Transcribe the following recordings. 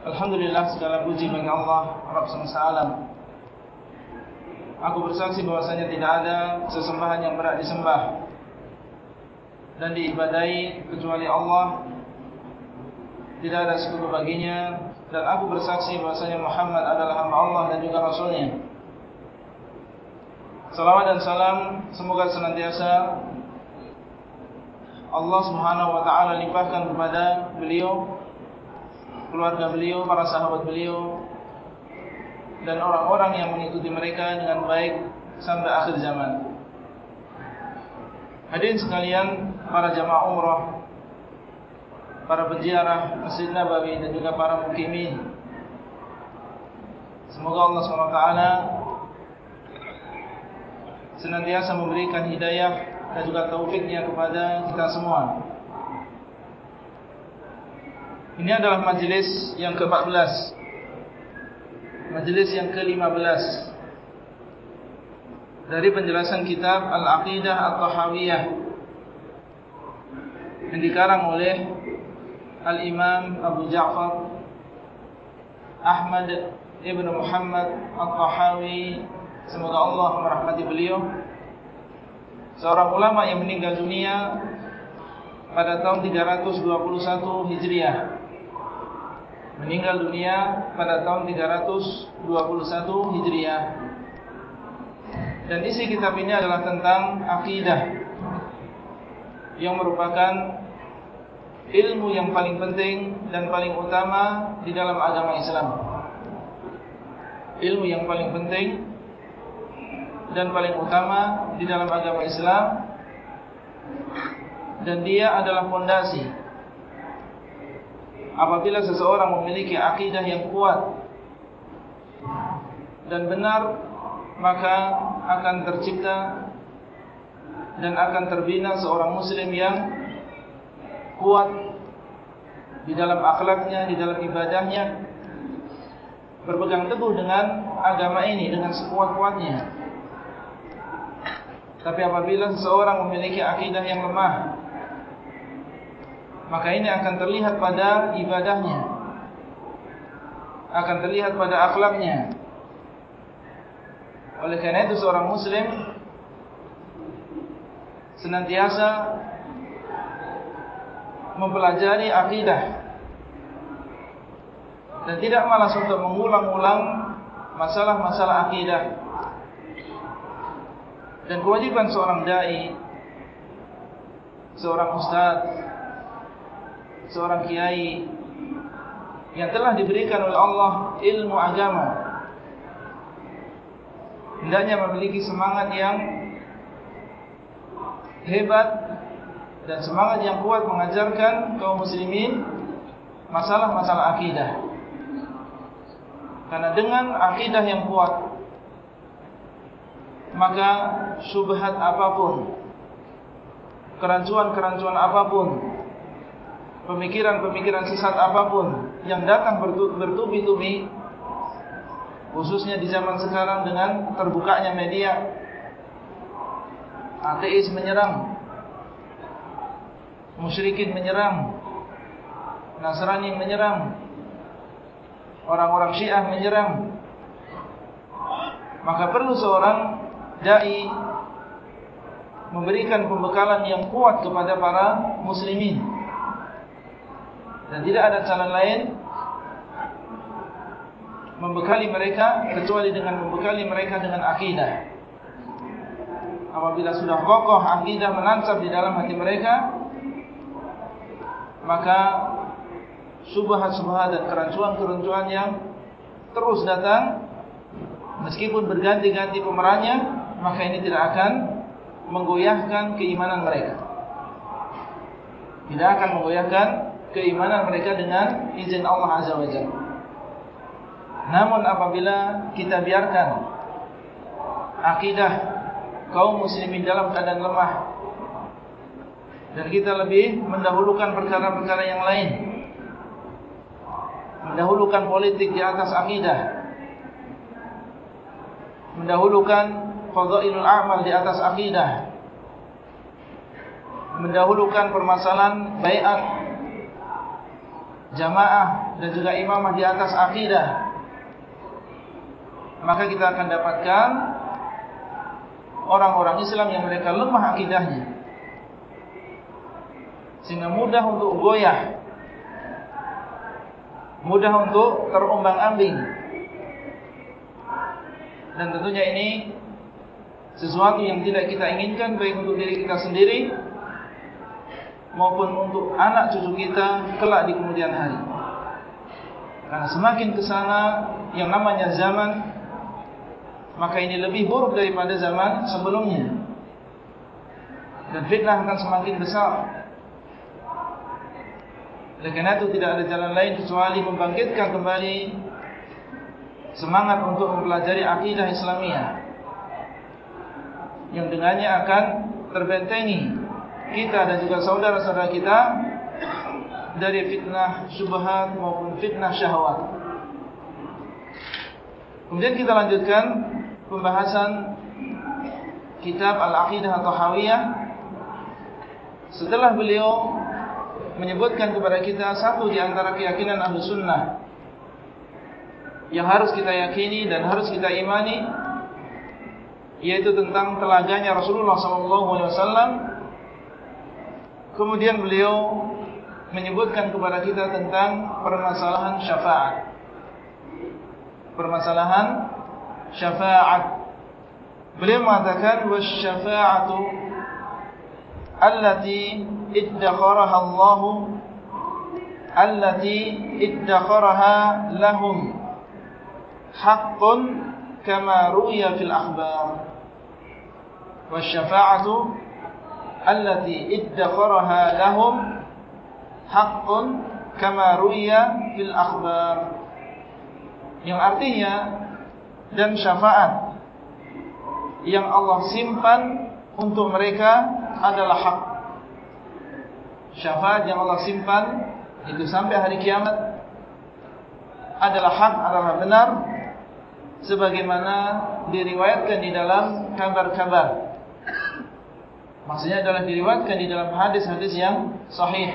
Alhamdulillah segala puji bagi Allah Rabb semesta alam. Aku bersaksi bahwasanya tidak ada sesembahan yang berat disembah Dan diibadai kecuali Allah. Tidak ada sekutu baginya. Dan aku bersaksi bahwasanya Muhammad adalah hamba Allah dan juga Rasulnya. Salawat dan salam semoga senantiasa Allah subhanahu wa ta'ala limpahkan kepada beliau keluarga beliau, para sahabat beliau dan orang-orang yang mengikuti mereka dengan baik sampai akhir zaman. Hadirin sekalian, para jamaah umrah, para penziarah Masjid Nabawi dan juga para mukimin. Semoga Allah SWT senantiasa memberikan hidayah dan juga taufiknya kepada kita semua. Ini adalah majlis yang ke-14. Majlis yang ke-15. Dari penjelasan kitab Al-Aqidah Al-Tahawiyah Yang dikarang oleh Al-Imam Abu Ja'far Ahmad Ibn Muhammad Al-Tahawi. Semoga Allah merahmati beliau. Seorang ulama yang meninggal dunia Pada tahun 321 Hijriah meninggal dunia pada tahun 321 Hijriah. Dan isi kitab ini adalah tentang akidah yang merupakan ilmu yang paling penting dan paling utama di dalam agama Islam. Ilmu yang paling penting dan paling utama di dalam agama Islam dan dia adalah fondasi apabila seseorang memiliki akidah yang kuat dan benar maka akan tercipta dan akan terbina seorang muslim yang kuat di dalam akhlaknya, di dalam ibadahnya berpegang teguh dengan agama ini dengan sekuat-kuatnya. Tapi apabila seseorang memiliki akidah yang lemah maka ini akan terlihat pada ibadahnya. Akan terlihat pada akhlaknya. Oleh karena itu seorang muslim senantiasa mempelajari akidah dan tidak malas untuk mengulang-ulang masalah-masalah akidah. Dan kewajiban seorang da'i seorang ustaz seorang kiai yang telah diberikan oleh Allah ilmu agama. Hendaknya memiliki semangat yang hebat dan semangat yang kuat mengajarkan kaum muslimin masalah-masalah akidah. Karena dengan akidah yang kuat maka subhat apapun kerancuan-kerancuan apapun pemikiran-pemikiran sesat apapun yang datang bertubi-tubi khususnya di zaman sekarang dengan terbukanya media ateis menyerang musyrikin menyerang Nasrani menyerang orang-orang Syiah menyerang. Maka perlu seorang dai memberikan pembekalan yang kuat kepada para muslimin dan tidak ada cara lain membekali mereka kecuali dengan membekali mereka dengan akidah. Apabila sudah kokoh akidah menancap di dalam hati mereka, maka subhat-subhat dan kerancuan-kerancuan yang terus datang, meskipun berganti-ganti pemerannya, maka ini tidak akan menggoyahkan keimanan mereka. Tidak akan menggoyahkan keimanan mereka dengan izin Allah Azza wa Jalla. Namun apabila kita biarkan akidah kaum muslimin dalam keadaan lemah dan kita lebih mendahulukan perkara-perkara yang lain mendahulukan politik di atas akidah mendahulukan fadhailul a'mal di atas akidah mendahulukan permasalahan baiat jamaah dan juga imamah di atas akidah maka kita akan dapatkan orang-orang Islam yang mereka lemah akidahnya sehingga mudah untuk goyah mudah untuk terombang-ambing dan tentunya ini sesuatu yang tidak kita inginkan baik untuk diri kita sendiri maupun untuk anak cucu kita kelak di kemudian hari. Karena semakin ke sana yang namanya zaman maka ini lebih buruk daripada zaman sebelumnya. Dan fitnah akan semakin besar. Oleh karena itu tidak ada jalan lain kecuali membangkitkan kembali semangat untuk mempelajari akidah Islamiyah yang dengannya akan terbentengi kita dan juga saudara-saudara kita dari fitnah syubhat maupun fitnah syahwat. Kemudian kita lanjutkan pembahasan kitab Al-Aqidah At-Tahawiyah setelah beliau menyebutkan kepada kita satu di antara keyakinan ahlu sunnah yang harus kita yakini dan harus kita imani yaitu tentang telaganya Rasulullah SAW Kemudian beliau menyebutkan kepada kita tentang permasalahan syafaat. Permasalahan syafaat. Beliau mengatakan was syafa'atu allati iddakharaha Allah allati iddakharaha lahum haqqun kama ru'ya fil akhbar. Was syafa'atu allati iddakharaha lahum haqqun kama ruya fil akhbar yang artinya dan syafaat yang Allah simpan untuk mereka adalah hak. Syafaat yang Allah simpan itu sampai hari kiamat adalah hak adalah benar sebagaimana diriwayatkan di dalam kabar-kabar. Maksudnya adalah diriwayatkan di dalam hadis-hadis yang sahih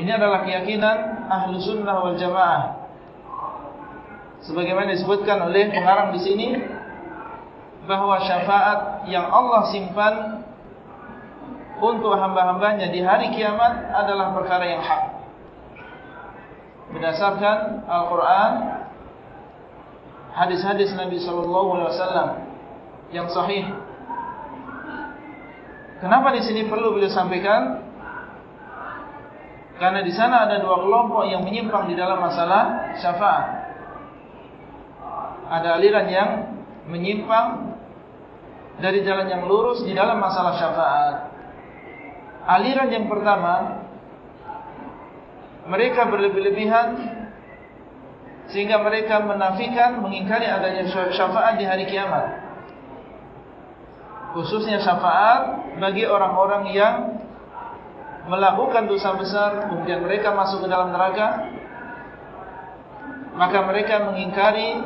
Ini adalah keyakinan Ahlu Sunnah wal Jamaah Sebagaimana disebutkan oleh pengarang di sini bahawa syafaat yang Allah simpan untuk hamba-hambanya di hari kiamat adalah perkara yang hak. Berdasarkan Al-Quran, hadis-hadis Nabi SAW yang sahih. Kenapa di sini perlu beliau sampaikan? Karena di sana ada dua kelompok yang menyimpang di dalam masalah syafaat. Ada aliran yang menyimpang dari jalan yang lurus di dalam masalah syafaat. Aliran yang pertama, mereka berlebih-lebihan sehingga mereka menafikan, mengingkari adanya syafaat di hari kiamat. Khususnya syafaat bagi orang-orang yang melakukan dosa besar, kemudian mereka masuk ke dalam neraka, maka mereka mengingkari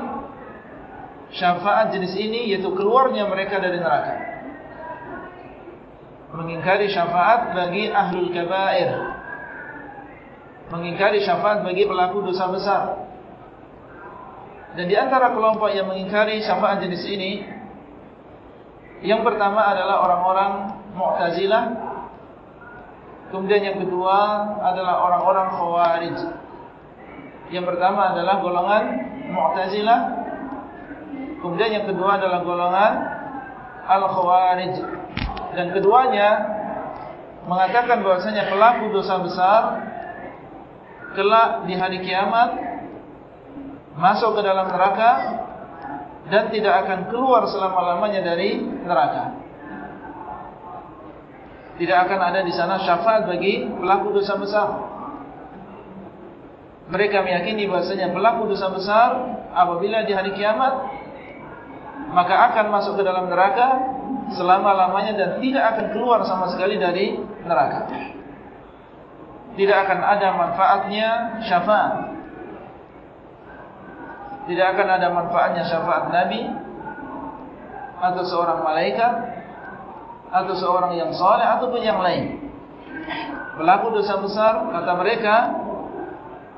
syafaat jenis ini yaitu keluarnya mereka dari neraka. Mengingkari syafaat bagi ahlul kabair. Mengingkari syafaat bagi pelaku dosa besar. Dan di antara kelompok yang mengingkari syafaat jenis ini yang pertama adalah orang-orang Mu'tazilah. Kemudian yang kedua adalah orang-orang Khawarij. Yang pertama adalah golongan Mu'tazilah Kemudian yang kedua adalah golongan Al-Khawarij Dan keduanya Mengatakan bahwasanya pelaku dosa besar Kelak di hari kiamat Masuk ke dalam neraka Dan tidak akan keluar selama-lamanya dari neraka Tidak akan ada di sana syafaat bagi pelaku dosa besar. Mereka meyakini bahasanya pelaku dosa besar apabila di hari kiamat maka akan masuk ke dalam neraka selama-lamanya dan tidak akan keluar sama sekali dari neraka. Tidak akan ada manfaatnya syafaat. Tidak akan ada manfaatnya syafaat Nabi atau seorang malaikat atau seorang yang saleh ataupun yang lain. Pelaku dosa besar kata mereka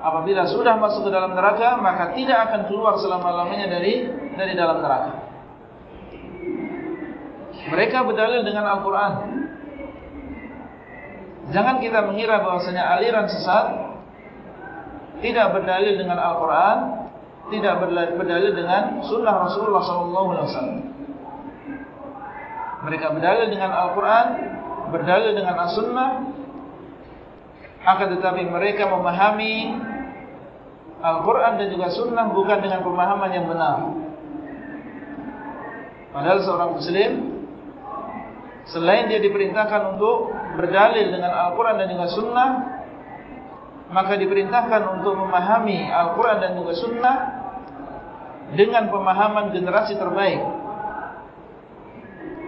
apabila sudah masuk ke dalam neraka maka tidak akan keluar selama-lamanya dari dari dalam neraka. Mereka berdalil dengan Al-Qur'an. Jangan kita mengira bahwasanya aliran sesat tidak berdalil dengan Al-Qur'an, tidak berdalil dengan sunnah Rasulullah sallallahu alaihi wasallam. Mereka berdalil dengan Al-Quran, berdalil dengan As-Sunnah, akan tetapi mereka memahami Al-Quran dan juga Sunnah bukan dengan pemahaman yang benar. Padahal seorang Muslim, selain dia diperintahkan untuk berdalil dengan Al-Quran dan juga Sunnah, maka diperintahkan untuk memahami Al-Quran dan juga Sunnah dengan pemahaman generasi terbaik.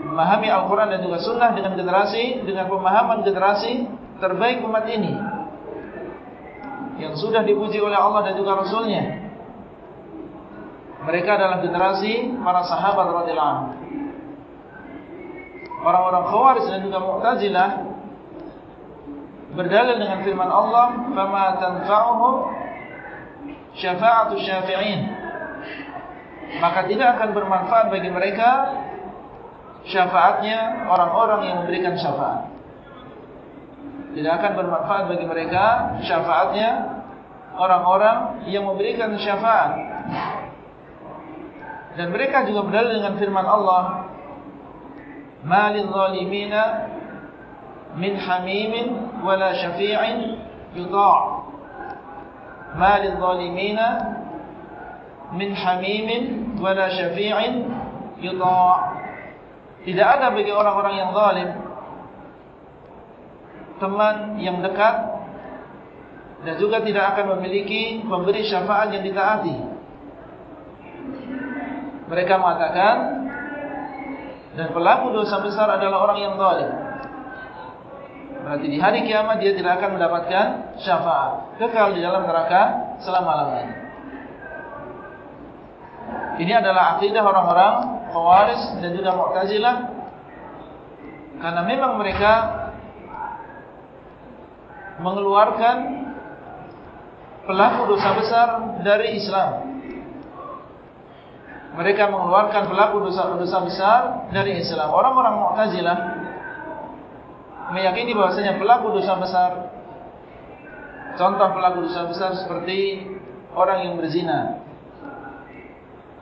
Memahami Al-Quran dan juga Sunnah dengan generasi, dengan pemahaman generasi terbaik umat ini yang sudah dipuji oleh Allah dan juga Rasulnya. Mereka adalah generasi para sahabat radhiyallahu anhu. Orang-orang Khawarij dan juga Mu'tazilah berdalil dengan firman Allah, "Fama tanfa'uhum syafa'atu syafi'in." Maka tidak akan bermanfaat bagi mereka syafaatnya orang-orang yang memberikan syafaat. Tidak akan bermanfaat bagi mereka syafaatnya orang-orang yang memberikan syafaat. Dan mereka juga berdalil dengan firman Allah, "Malil zalimina min hamimin wala syafi'in yudha'." Malil zalimina min hamimin wala syafi'in yudha'. Tidak ada bagi orang-orang yang zalim teman yang dekat dan juga tidak akan memiliki pemberi syafaat yang ditaati. Mereka mengatakan dan pelaku dosa besar adalah orang yang zalim. Berarti di hari kiamat dia tidak akan mendapatkan syafaat, kekal di dalam neraka selama-lamanya. Ini adalah akidah orang-orang Khawarij dan juga Mu'tazilah karena memang mereka mengeluarkan pelaku dosa besar dari Islam. Mereka mengeluarkan pelaku dosa-dosa besar dari Islam. Orang-orang Mu'tazilah meyakini bahwasanya pelaku dosa besar contoh pelaku dosa besar seperti orang yang berzina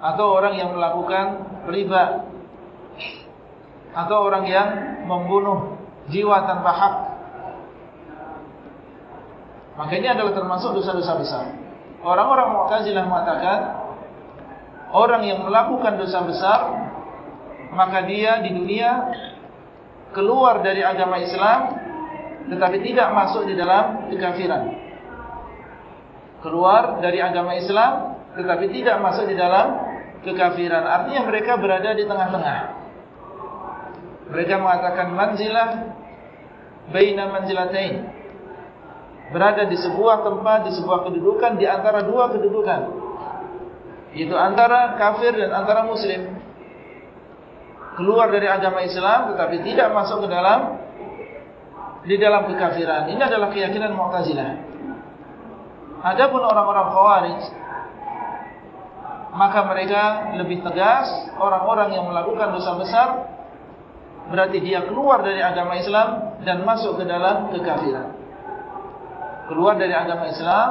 atau orang yang melakukan riba atau orang yang membunuh jiwa tanpa hak. Maka ini adalah termasuk dosa-dosa besar. Orang-orang Mu'tazilah mengatakan orang yang melakukan dosa besar maka dia di dunia keluar dari agama Islam tetapi tidak masuk di dalam kekafiran keluar dari agama Islam tetapi tidak masuk di dalam kekafiran. Artinya mereka berada di tengah-tengah. Mereka mengatakan manzilah baina manzilatain. Berada di sebuah tempat, di sebuah kedudukan di antara dua kedudukan. Yaitu antara kafir dan antara muslim. Keluar dari agama Islam tetapi tidak masuk ke dalam di dalam kekafiran. Ini adalah keyakinan Mu'tazilah. Adapun orang-orang Khawarij maka mereka lebih tegas orang-orang yang melakukan dosa besar berarti dia keluar dari agama Islam dan masuk ke dalam kekafiran keluar dari agama Islam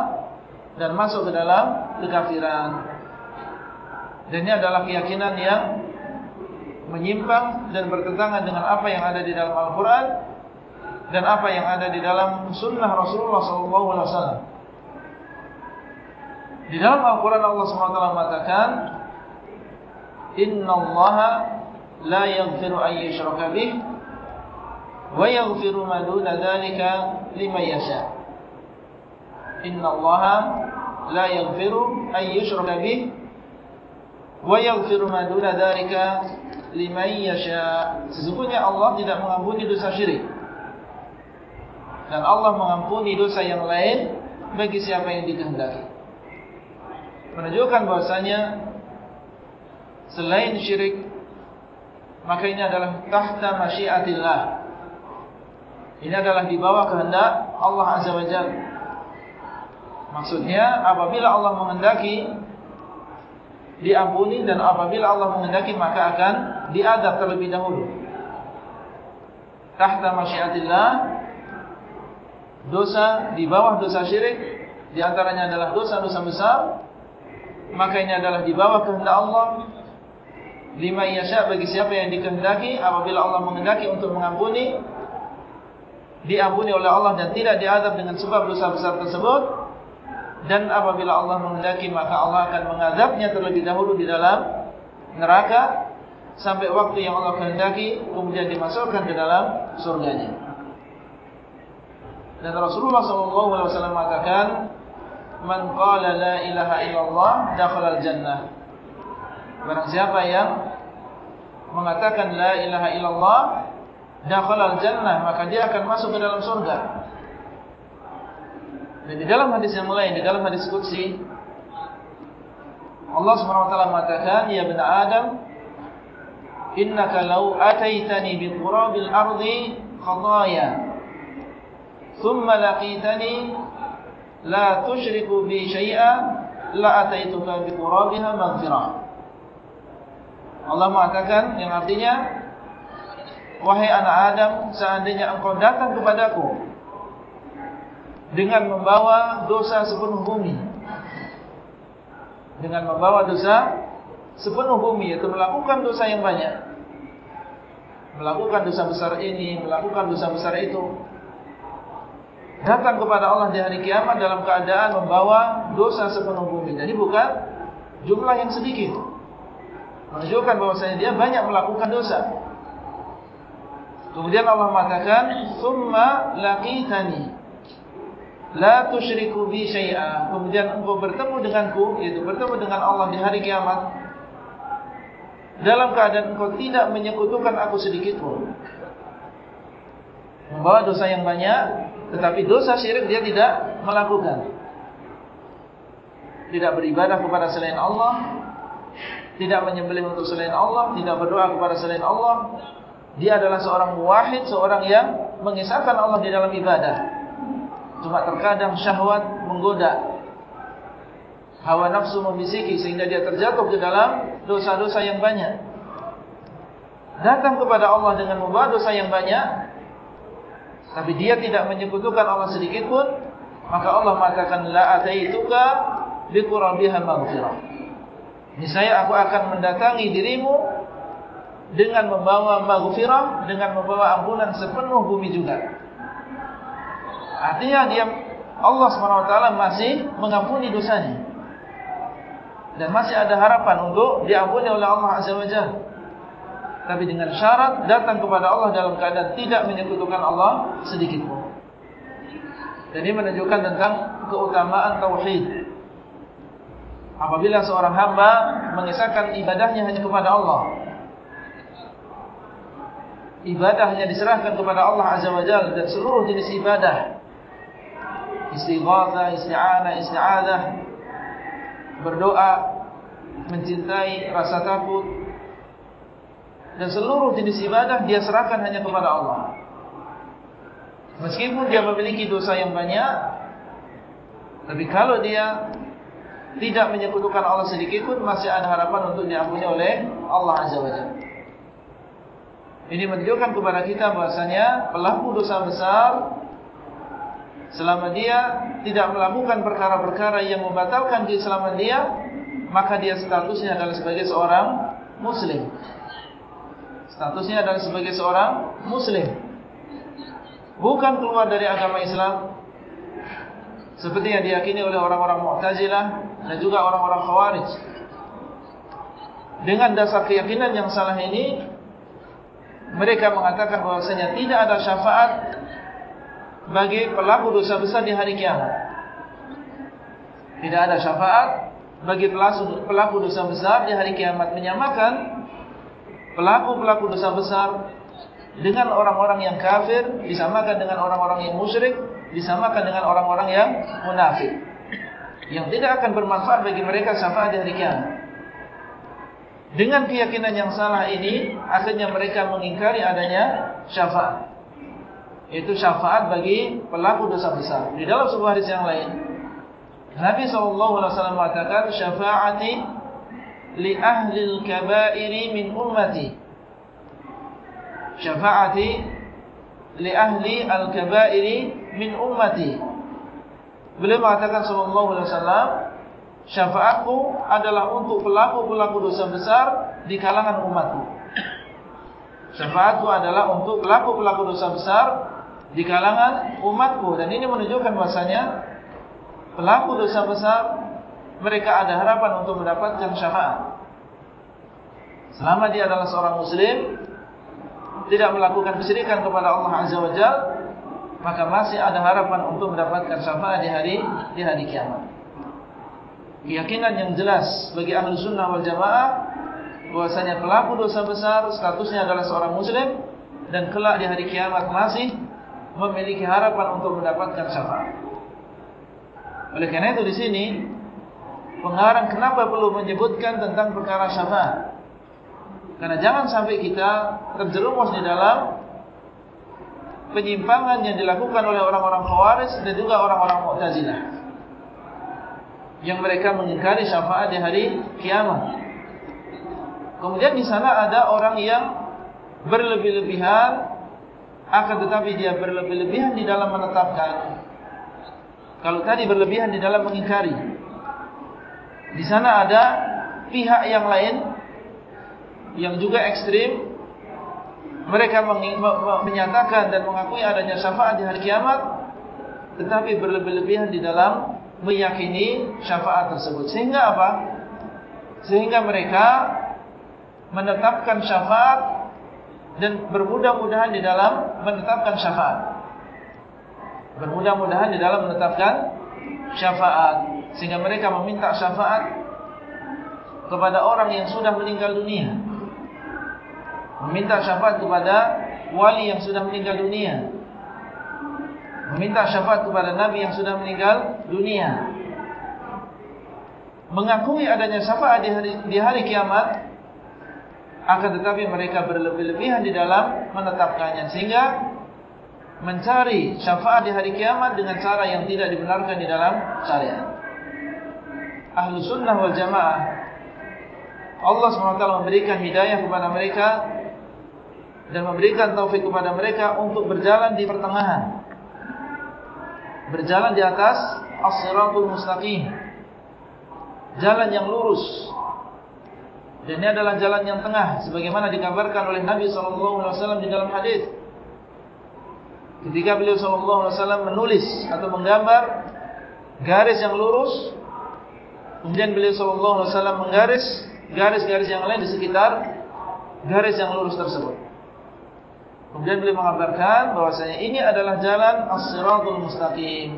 dan masuk ke dalam kekafiran dan ini adalah keyakinan yang menyimpang dan bertentangan dengan apa yang ada di dalam Al-Quran dan apa yang ada di dalam sunnah Rasulullah SAW di dalam Al-Quran Allah SWT mengatakan Inna Allah la yaghfiru ayyushraka bih wa yaghfiru ma duna dzalika liman yasha. Inna allaha la yaghfiru ay yushraka bih wa yaghfiru ma duna dzalika liman yasha. Sesungguhnya Allah tidak mengampuni dosa syirik. Dan Allah mengampuni dosa yang lain bagi siapa yang dikehendaki. Menunjukkan bahwasanya selain syirik maka ini adalah tahta masyiatillah. Ini adalah di bawah kehendak Allah Azza wa Jal. Maksudnya apabila Allah menghendaki Diampuni dan apabila Allah menghendaki Maka akan diadab terlebih dahulu. Tahta masyiatillah Dosa di bawah dosa syirik Di antaranya adalah dosa-dosa besar Maka ini adalah di bawah kehendak Allah. Lima yasya bagi siapa yang dikehendaki Apabila Allah menghendaki untuk mengampuni diampuni oleh Allah dan tidak diadab dengan sebab dosa besar tersebut dan apabila Allah menghendaki maka Allah akan mengadabnya terlebih dahulu di dalam neraka sampai waktu yang Allah kehendaki kemudian dimasukkan ke dalam surganya dan Rasulullah SAW mengatakan man qala la ilaha illallah dakhala al-jannah barang siapa yang mengatakan la ilaha illallah dakhala al-jannah maka dia akan masuk ke dalam surga. Dan di dalam hadis yang lain, di dalam hadis qudsi Allah taala mengatakan, "Ya ibn Adam, innaka law ataitani bi qurabil ardi khataaya, thumma laqitani la tusyriku bi syai'a, la ataituka bi qurabiha maghfirah." Allah mengatakan yang artinya Wahai anak Adam, seandainya engkau datang kepadaku dengan membawa dosa sepenuh bumi, dengan membawa dosa sepenuh bumi, yaitu melakukan dosa yang banyak, melakukan dosa besar ini, melakukan dosa besar itu, datang kepada Allah di hari kiamat dalam keadaan membawa dosa sepenuh bumi. Jadi bukan jumlah yang sedikit, menunjukkan bahwasanya dia banyak melakukan dosa. Kemudian Allah mengatakan, "Tsumma laqitani la tusyriku bi syai'a." Kemudian engkau bertemu denganku, yaitu bertemu dengan Allah di hari kiamat dalam keadaan engkau tidak menyekutukan aku sedikit pun. Membawa dosa yang banyak, tetapi dosa syirik dia tidak melakukan. Tidak beribadah kepada selain Allah, tidak menyembelih untuk selain Allah, tidak berdoa kepada selain Allah, dia adalah seorang muwahid, seorang yang mengisahkan Allah di dalam ibadah. Cuma terkadang syahwat menggoda. Hawa nafsu membisiki sehingga dia terjatuh ke dalam dosa-dosa yang banyak. Datang kepada Allah dengan membawa dosa yang banyak. Tapi dia tidak menyekutukan Allah sedikit pun. Maka Allah mengatakan, La ataituka biqurabiha maghfirah. Ini saya aku akan mendatangi dirimu dengan membawa maghfirah dengan membawa ampunan sepenuh bumi juga. Artinya dia Allah SWT masih mengampuni dosanya. Dan masih ada harapan untuk diampuni oleh Allah Azza wa Jalla. Tapi dengan syarat datang kepada Allah dalam keadaan tidak menyekutukan Allah sedikit pun. Ini menunjukkan tentang keutamaan tauhid. Apabila seorang hamba mengisahkan ibadahnya hanya kepada Allah, ibadah hanya diserahkan kepada Allah Azza wa Jalla dan seluruh jenis ibadah istighatsah, isti'anah, isti'adzah berdoa mencintai rasa takut dan seluruh jenis ibadah dia serahkan hanya kepada Allah. Meskipun dia memiliki dosa yang banyak tapi kalau dia tidak menyekutukan Allah sedikit pun masih ada harapan untuk diampuni oleh Allah Azza wa Jalla. Ini menunjukkan kepada kita bahasanya pelaku dosa besar selama dia tidak melakukan perkara-perkara yang membatalkan keislaman dia, maka dia statusnya adalah sebagai seorang muslim. Statusnya adalah sebagai seorang muslim. Bukan keluar dari agama Islam seperti yang diyakini oleh orang-orang Mu'tazilah dan juga orang-orang Khawarij. Dengan dasar keyakinan yang salah ini mereka mengatakan bahwasanya tidak ada syafaat bagi pelaku dosa besar di hari kiamat. Tidak ada syafaat bagi pelaku dosa besar di hari kiamat menyamakan pelaku-pelaku dosa besar dengan orang-orang yang kafir disamakan dengan orang-orang yang musyrik disamakan dengan orang-orang yang munafik yang tidak akan bermanfaat bagi mereka syafaat di hari kiamat. Dengan keyakinan yang salah ini akhirnya mereka mengingkari adanya syafaat. Itu syafaat bagi pelaku dosa besar. Di dalam sebuah hadis yang lain Nabi SAW mengatakan syafaati li ahli al-kaba'iri min ummati. Syafaati li ahli al-kaba'iri min ummati. Beliau mengatakan wasallam syafaatku adalah untuk pelaku-pelaku dosa besar di kalangan umatku. Syafaatku adalah untuk pelaku-pelaku dosa besar di kalangan umatku dan ini menunjukkan bahasanya pelaku dosa besar mereka ada harapan untuk mendapatkan syafaat. Selama dia adalah seorang muslim tidak melakukan kesyirikan kepada Allah Azza wa maka masih ada harapan untuk mendapatkan syafaat di hari di hari kiamat. Keyakinan yang jelas bagi ahli sunnah wal jamaah bahwasanya pelaku dosa besar statusnya adalah seorang muslim dan kelak di hari kiamat masih memiliki harapan untuk mendapatkan syafaat. Oleh karena itu di sini pengarang kenapa perlu menyebutkan tentang perkara syafaat? Karena jangan sampai kita terjerumus di dalam penyimpangan yang dilakukan oleh orang-orang Khawarij dan juga orang-orang Mu'tazilah. Yang mereka mengingkari syafaat di hari kiamat. Kemudian di sana ada orang yang berlebih-lebihan akan tetapi dia berlebih-lebihan di dalam menetapkan. Kalau tadi berlebihan di dalam mengingkari. Di sana ada pihak yang lain yang juga ekstrim. Mereka menyatakan dan mengakui adanya syafaat di hari kiamat. Tetapi berlebih-lebihan di dalam meyakini syafaat tersebut. Sehingga apa? Sehingga mereka menetapkan syafaat dan bermudah-mudahan di dalam menetapkan syafaat. Bermudah-mudahan di dalam menetapkan syafaat sehingga mereka meminta syafaat kepada orang yang sudah meninggal dunia. Meminta syafaat kepada wali yang sudah meninggal dunia. Meminta syafaat kepada nabi yang sudah meninggal dunia. Mengakui adanya syafaat di hari di hari kiamat akan tetapi mereka berlebih-lebihan di dalam menetapkannya sehingga mencari syafaat di hari kiamat dengan cara yang tidak dibenarkan di dalam syariat. Ahlu sunnah wal jamaah Allah SWT memberikan hidayah kepada mereka dan memberikan taufik kepada mereka untuk berjalan di pertengahan. Berjalan di atas as-siratul mustaqim. Jalan yang lurus dan ini adalah jalan yang tengah sebagaimana dikabarkan oleh Nabi sallallahu alaihi wasallam di dalam hadis. Ketika beliau sallallahu alaihi wasallam menulis atau menggambar garis yang lurus, kemudian beliau sallallahu alaihi wasallam menggaris garis-garis yang lain di sekitar garis yang lurus tersebut. Kemudian beliau mengabarkan bahwasanya ini adalah jalan as-siratul mustaqim.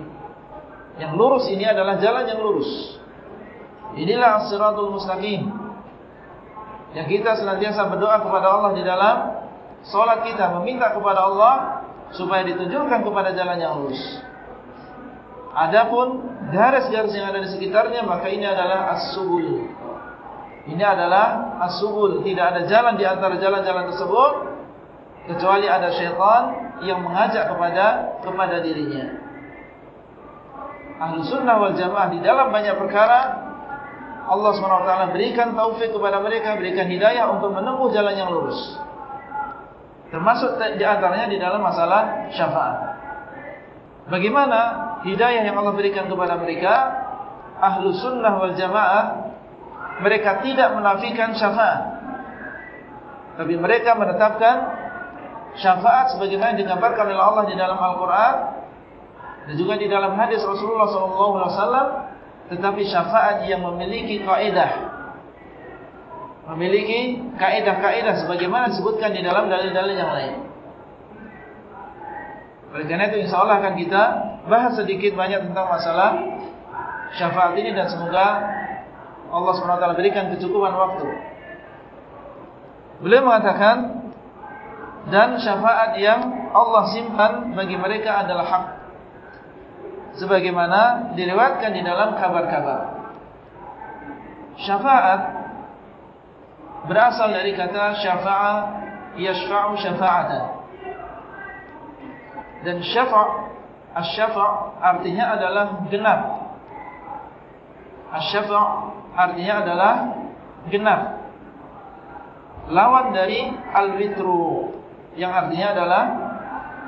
Yang lurus ini adalah jalan yang lurus. Inilah as-siratul mustaqim yang kita senantiasa berdoa kepada Allah di dalam solat kita meminta kepada Allah supaya ditunjukkan kepada jalan yang lurus. Adapun garis-garis yang ada di sekitarnya maka ini adalah as-subul. Ini adalah as-subul, tidak ada jalan di antara jalan-jalan tersebut kecuali ada syaitan yang mengajak kepada kepada dirinya. Ahlu sunnah wal jamaah di dalam banyak perkara Allah SWT berikan taufik kepada mereka, berikan hidayah untuk menempuh jalan yang lurus. Termasuk di antaranya di dalam masalah syafaat. Bagaimana hidayah yang Allah berikan kepada mereka? Ahlu sunnah wal jamaah, mereka tidak menafikan syafaat. Tapi mereka menetapkan syafaat sebagaimana digambarkan oleh Allah di dalam Al-Quran. Dan juga di dalam hadis Rasulullah SAW tetapi syafaat yang memiliki kaidah memiliki kaidah-kaidah sebagaimana disebutkan di dalam dalil-dalil yang lain. Oleh karena itu insyaAllah akan kita bahas sedikit banyak tentang masalah syafaat ini dan semoga Allah SWT berikan kecukupan waktu. Beliau mengatakan dan syafaat yang Allah simpan bagi mereka adalah hak. Sebagaimana diriwayatkan di dalam kabar-kabar. Syafaat berasal dari kata syafa'a yashfa'u syafa'atan. Dan syafa' asy-syafa' artinya adalah genap. Asy-syafa' artinya adalah genap. Lawan dari al-witru yang artinya adalah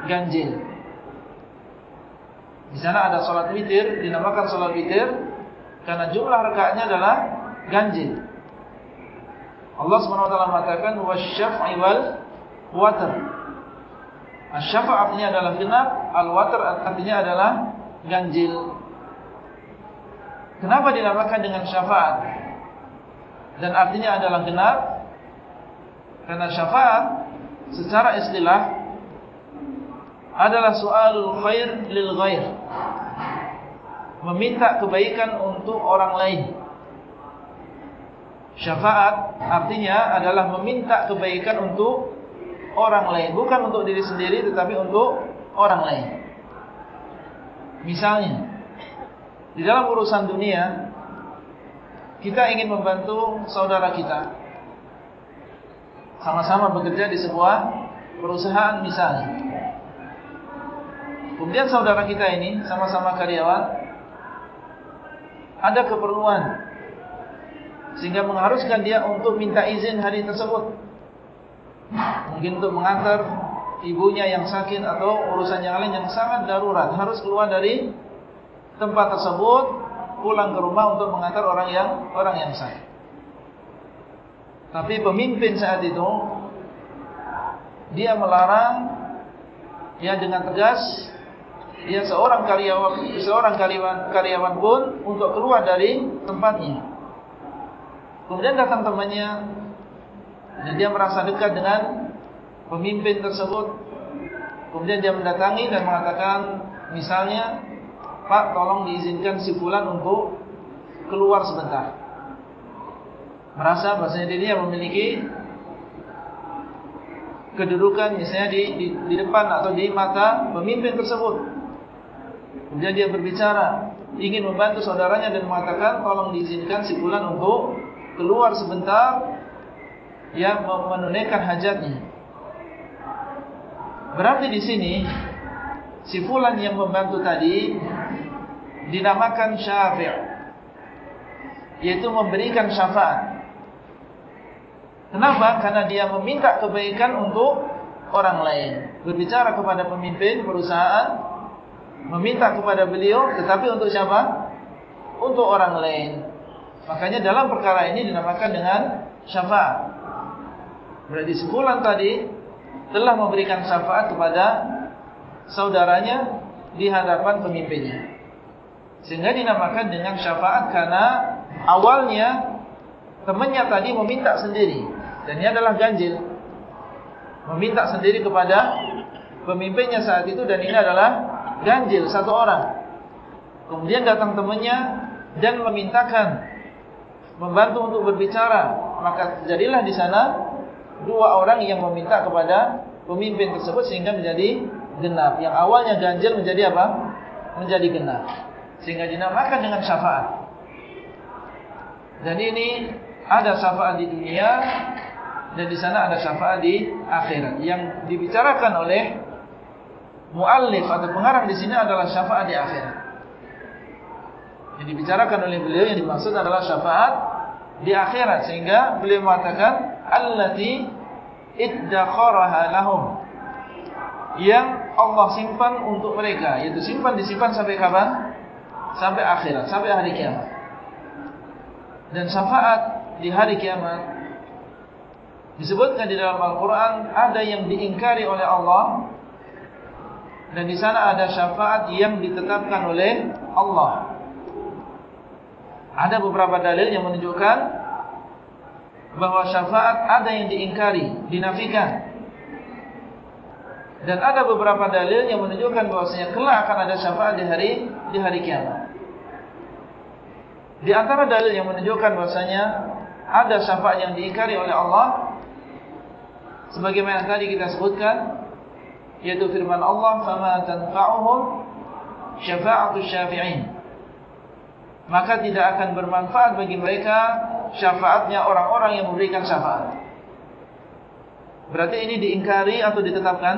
ganjil. Di sana ada salat witir dinamakan salat witir karena jumlah rakaatnya adalah ganjil. Allah SWT mengatakan wasyaf'i wal watar. Asy-syaf' artinya adalah genap, al-watar artinya adalah ganjil. Kenapa dinamakan dengan syafaat? Dan artinya adalah genap? Karena syafaat secara istilah adalah soal khair lil ghair. Meminta kebaikan untuk orang lain. Syafaat artinya adalah meminta kebaikan untuk orang lain, bukan untuk diri sendiri tetapi untuk orang lain. Misalnya, di dalam urusan dunia kita ingin membantu saudara kita sama-sama bekerja di sebuah perusahaan misalnya. Kemudian saudara kita ini sama-sama karyawan ada keperluan sehingga mengharuskan dia untuk minta izin hari tersebut. Mungkin untuk mengantar ibunya yang sakit atau urusan yang lain yang sangat darurat harus keluar dari tempat tersebut pulang ke rumah untuk mengantar orang yang orang yang sakit. Tapi pemimpin saat itu dia melarang ya dengan tegas dia seorang karyawan seorang karyawan karyawan pun untuk keluar dari tempatnya. Kemudian datang temannya dan dia merasa dekat dengan pemimpin tersebut. Kemudian dia mendatangi dan mengatakan misalnya, "Pak, tolong diizinkan si fulan untuk keluar sebentar." merasa bahasanya dia memiliki kedudukan misalnya di, di, di depan atau di mata pemimpin tersebut. Kemudian dia berbicara, ingin membantu saudaranya dan mengatakan tolong diizinkan si fulan untuk keluar sebentar yang menunaikan hajatnya. Berarti di sini si fulan yang membantu tadi dinamakan syafi', yaitu memberikan syafaat. Kenapa? Karena dia meminta kebaikan untuk orang lain. Berbicara kepada pemimpin perusahaan, meminta kepada beliau, tetapi untuk siapa? Untuk orang lain. Makanya dalam perkara ini dinamakan dengan syafaat. Berarti sebulan tadi telah memberikan syafaat kepada saudaranya di hadapan pemimpinnya. Sehingga dinamakan dengan syafaat karena awalnya temannya tadi meminta sendiri. Dan ini adalah ganjil Meminta sendiri kepada Pemimpinnya saat itu Dan ini adalah ganjil satu orang. Kemudian datang temannya Dan memintakan Membantu untuk berbicara. Maka jadilah di sana Dua orang yang meminta kepada Pemimpin tersebut sehingga menjadi genap. Yang awalnya ganjil menjadi apa? Menjadi genap. Sehingga dinamakan dengan syafaat. Dan ini ada syafaat di dunia dan di sana ada syafaat di akhirat. Yang dibicarakan oleh muallif atau pengarang di sini adalah syafaat di akhirat. Yang dibicarakan oleh beliau yang dimaksud adalah syafaat di akhirat sehingga beliau mengatakan allati iddakharaha lahum yang Allah simpan untuk mereka yaitu simpan disimpan sampai kapan? Sampai akhirat, sampai hari kiamat. Dan syafaat di hari kiamat Disebutkan di dalam Al-Quran ada yang diingkari oleh Allah dan di sana ada syafaat yang ditetapkan oleh Allah. Ada beberapa dalil yang menunjukkan bahwa syafaat ada yang diingkari, dinafikan. Dan ada beberapa dalil yang menunjukkan bahwasanya kelak akan ada syafaat di hari di hari kiamat. Di antara dalil yang menunjukkan bahwasanya ada syafaat yang diingkari oleh Allah sebagaimana tadi kita sebutkan yaitu firman Allah fama tanfa'uhum syafa'atus syafi'in. Maka tidak akan bermanfaat bagi mereka syafaatnya orang-orang yang memberikan syafaat. Berarti ini diingkari atau ditetapkan?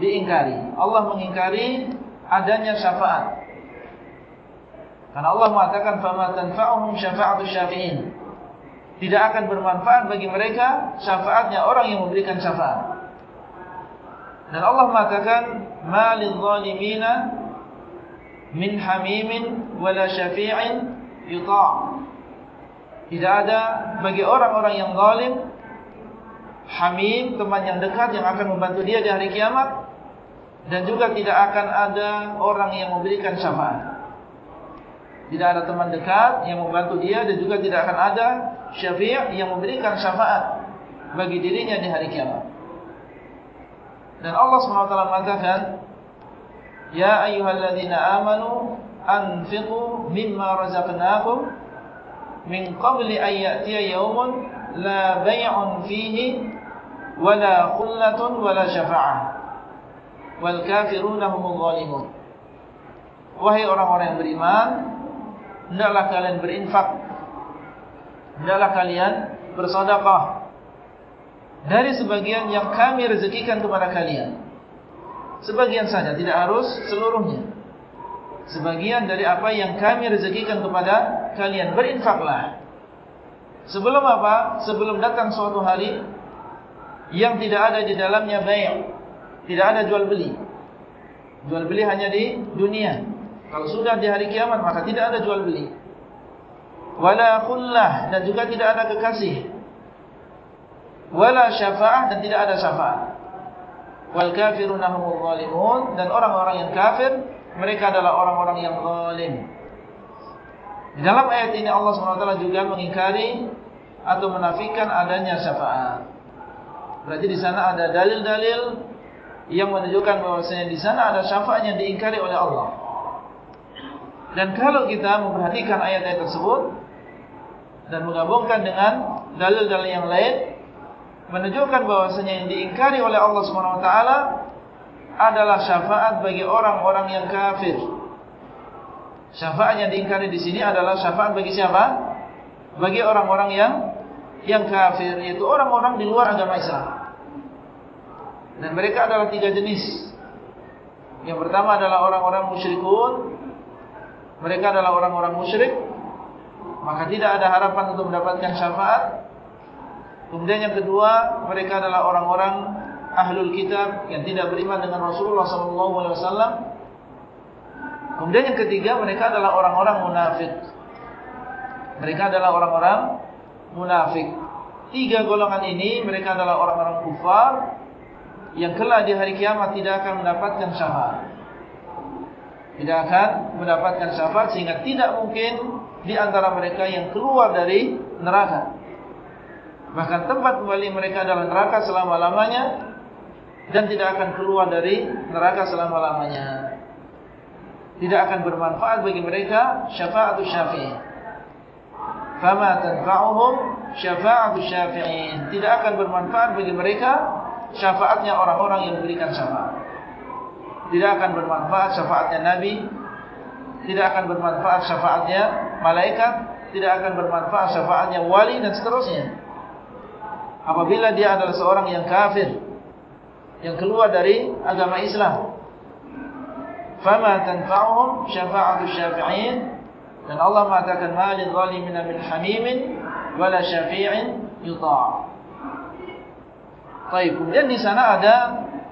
Diingkari. Allah mengingkari adanya syafaat. Karena Allah mengatakan fama tanfa'uhum syafa'atus syafi'in. Tidak akan bermanfaat bagi mereka syafaatnya orang yang memberikan syafaat. Dan Allah mengatakan ma lidh-dhalimina min hamimin wala syafi'in yuta'. Tidak ada bagi orang-orang yang zalim hamim teman yang dekat yang akan membantu dia di hari kiamat dan juga tidak akan ada orang yang memberikan syafaat. Tidak ada teman dekat yang membantu dia dan juga tidak akan ada syafi' yang memberikan syafaat bagi dirinya di hari kiamat. Dan Allah SWT mengatakan, Ya ayyuhalladzina amanu anfiqu mimma razaqnakum min qabli an ya'tiya yawmun la bay'un fihi wala khullatun wala syafa'ah wal kafiruna humul zalimun. Wahai orang-orang yang beriman, hendaklah kalian berinfak. Hendaklah kalian bersedekah dari sebagian yang kami rezekikan kepada kalian. Sebagian saja tidak harus seluruhnya. Sebagian dari apa yang kami rezekikan kepada kalian berinfaklah. Sebelum apa? Sebelum datang suatu hari yang tidak ada di dalamnya bai' tidak ada jual beli. Jual beli hanya di dunia. Kalau sudah di hari kiamat maka tidak ada jual beli. Wala khullah dan juga tidak ada kekasih. Wala syafa'ah dan tidak ada syafaat. Wal kafiruna humul zalimun dan orang-orang yang kafir mereka adalah orang-orang yang zalim. Di dalam ayat ini Allah SWT juga mengingkari atau menafikan adanya syafaat. Berarti di sana ada dalil-dalil yang menunjukkan bahwasanya di sana ada syafaat yang diingkari oleh Allah. Dan kalau kita memperhatikan ayat-ayat tersebut dan menggabungkan dengan dalil-dalil yang lain menunjukkan bahwasanya yang diingkari oleh Allah SWT adalah syafaat bagi orang-orang yang kafir. Syafaat yang diingkari di sini adalah syafaat bagi siapa? Bagi orang-orang yang yang kafir, yaitu orang-orang di luar agama Islam. Dan mereka adalah tiga jenis. Yang pertama adalah orang-orang musyrikun mereka adalah orang-orang musyrik maka tidak ada harapan untuk mendapatkan syafaat kemudian yang kedua mereka adalah orang-orang ahlul kitab yang tidak beriman dengan Rasulullah SAW kemudian yang ketiga mereka adalah orang-orang munafik mereka adalah orang-orang munafik tiga golongan ini mereka adalah orang-orang kufar yang kelak di hari kiamat tidak akan mendapatkan syafaat. Tidak akan mendapatkan syafaat sehingga tidak mungkin di antara mereka yang keluar dari neraka. Bahkan tempat kembali mereka adalah neraka selama-lamanya dan tidak akan keluar dari neraka selama-lamanya. Tidak akan bermanfaat bagi mereka syafaat syafi'in. Fama tanfa'uhum syafaat syafi'in. Tidak akan bermanfaat bagi mereka syafaatnya orang-orang yang memberikan syafaat tidak akan bermanfaat syafaatnya Nabi, tidak akan bermanfaat syafaatnya malaikat, tidak akan bermanfaat syafaatnya wali dan seterusnya. Apabila dia adalah seorang yang kafir, yang keluar dari agama Islam. Fama tanfa'uhum syafa'atu syafi'in dan Allah mengatakan ma lil zalimin min hamimin wala syafi'in yuta'. Baik, kemudian di sana ada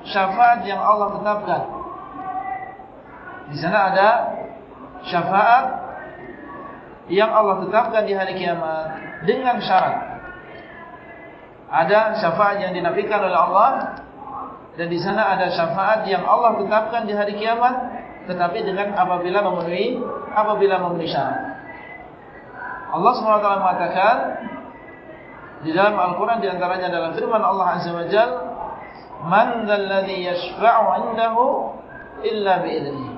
syafaat yang Allah tetapkan di sana ada syafaat yang Allah tetapkan di hari kiamat dengan syarat. Ada syafaat yang dinafikan oleh Allah dan di sana ada syafaat yang Allah tetapkan di hari kiamat tetapi dengan apabila memenuhi apabila memenuhi syarat. Allah SWT mengatakan Di dalam Al-Quran di antaranya dalam firman Allah Azza wa Jal Man dhalladhi yashfa'u indahu illa bi'idhni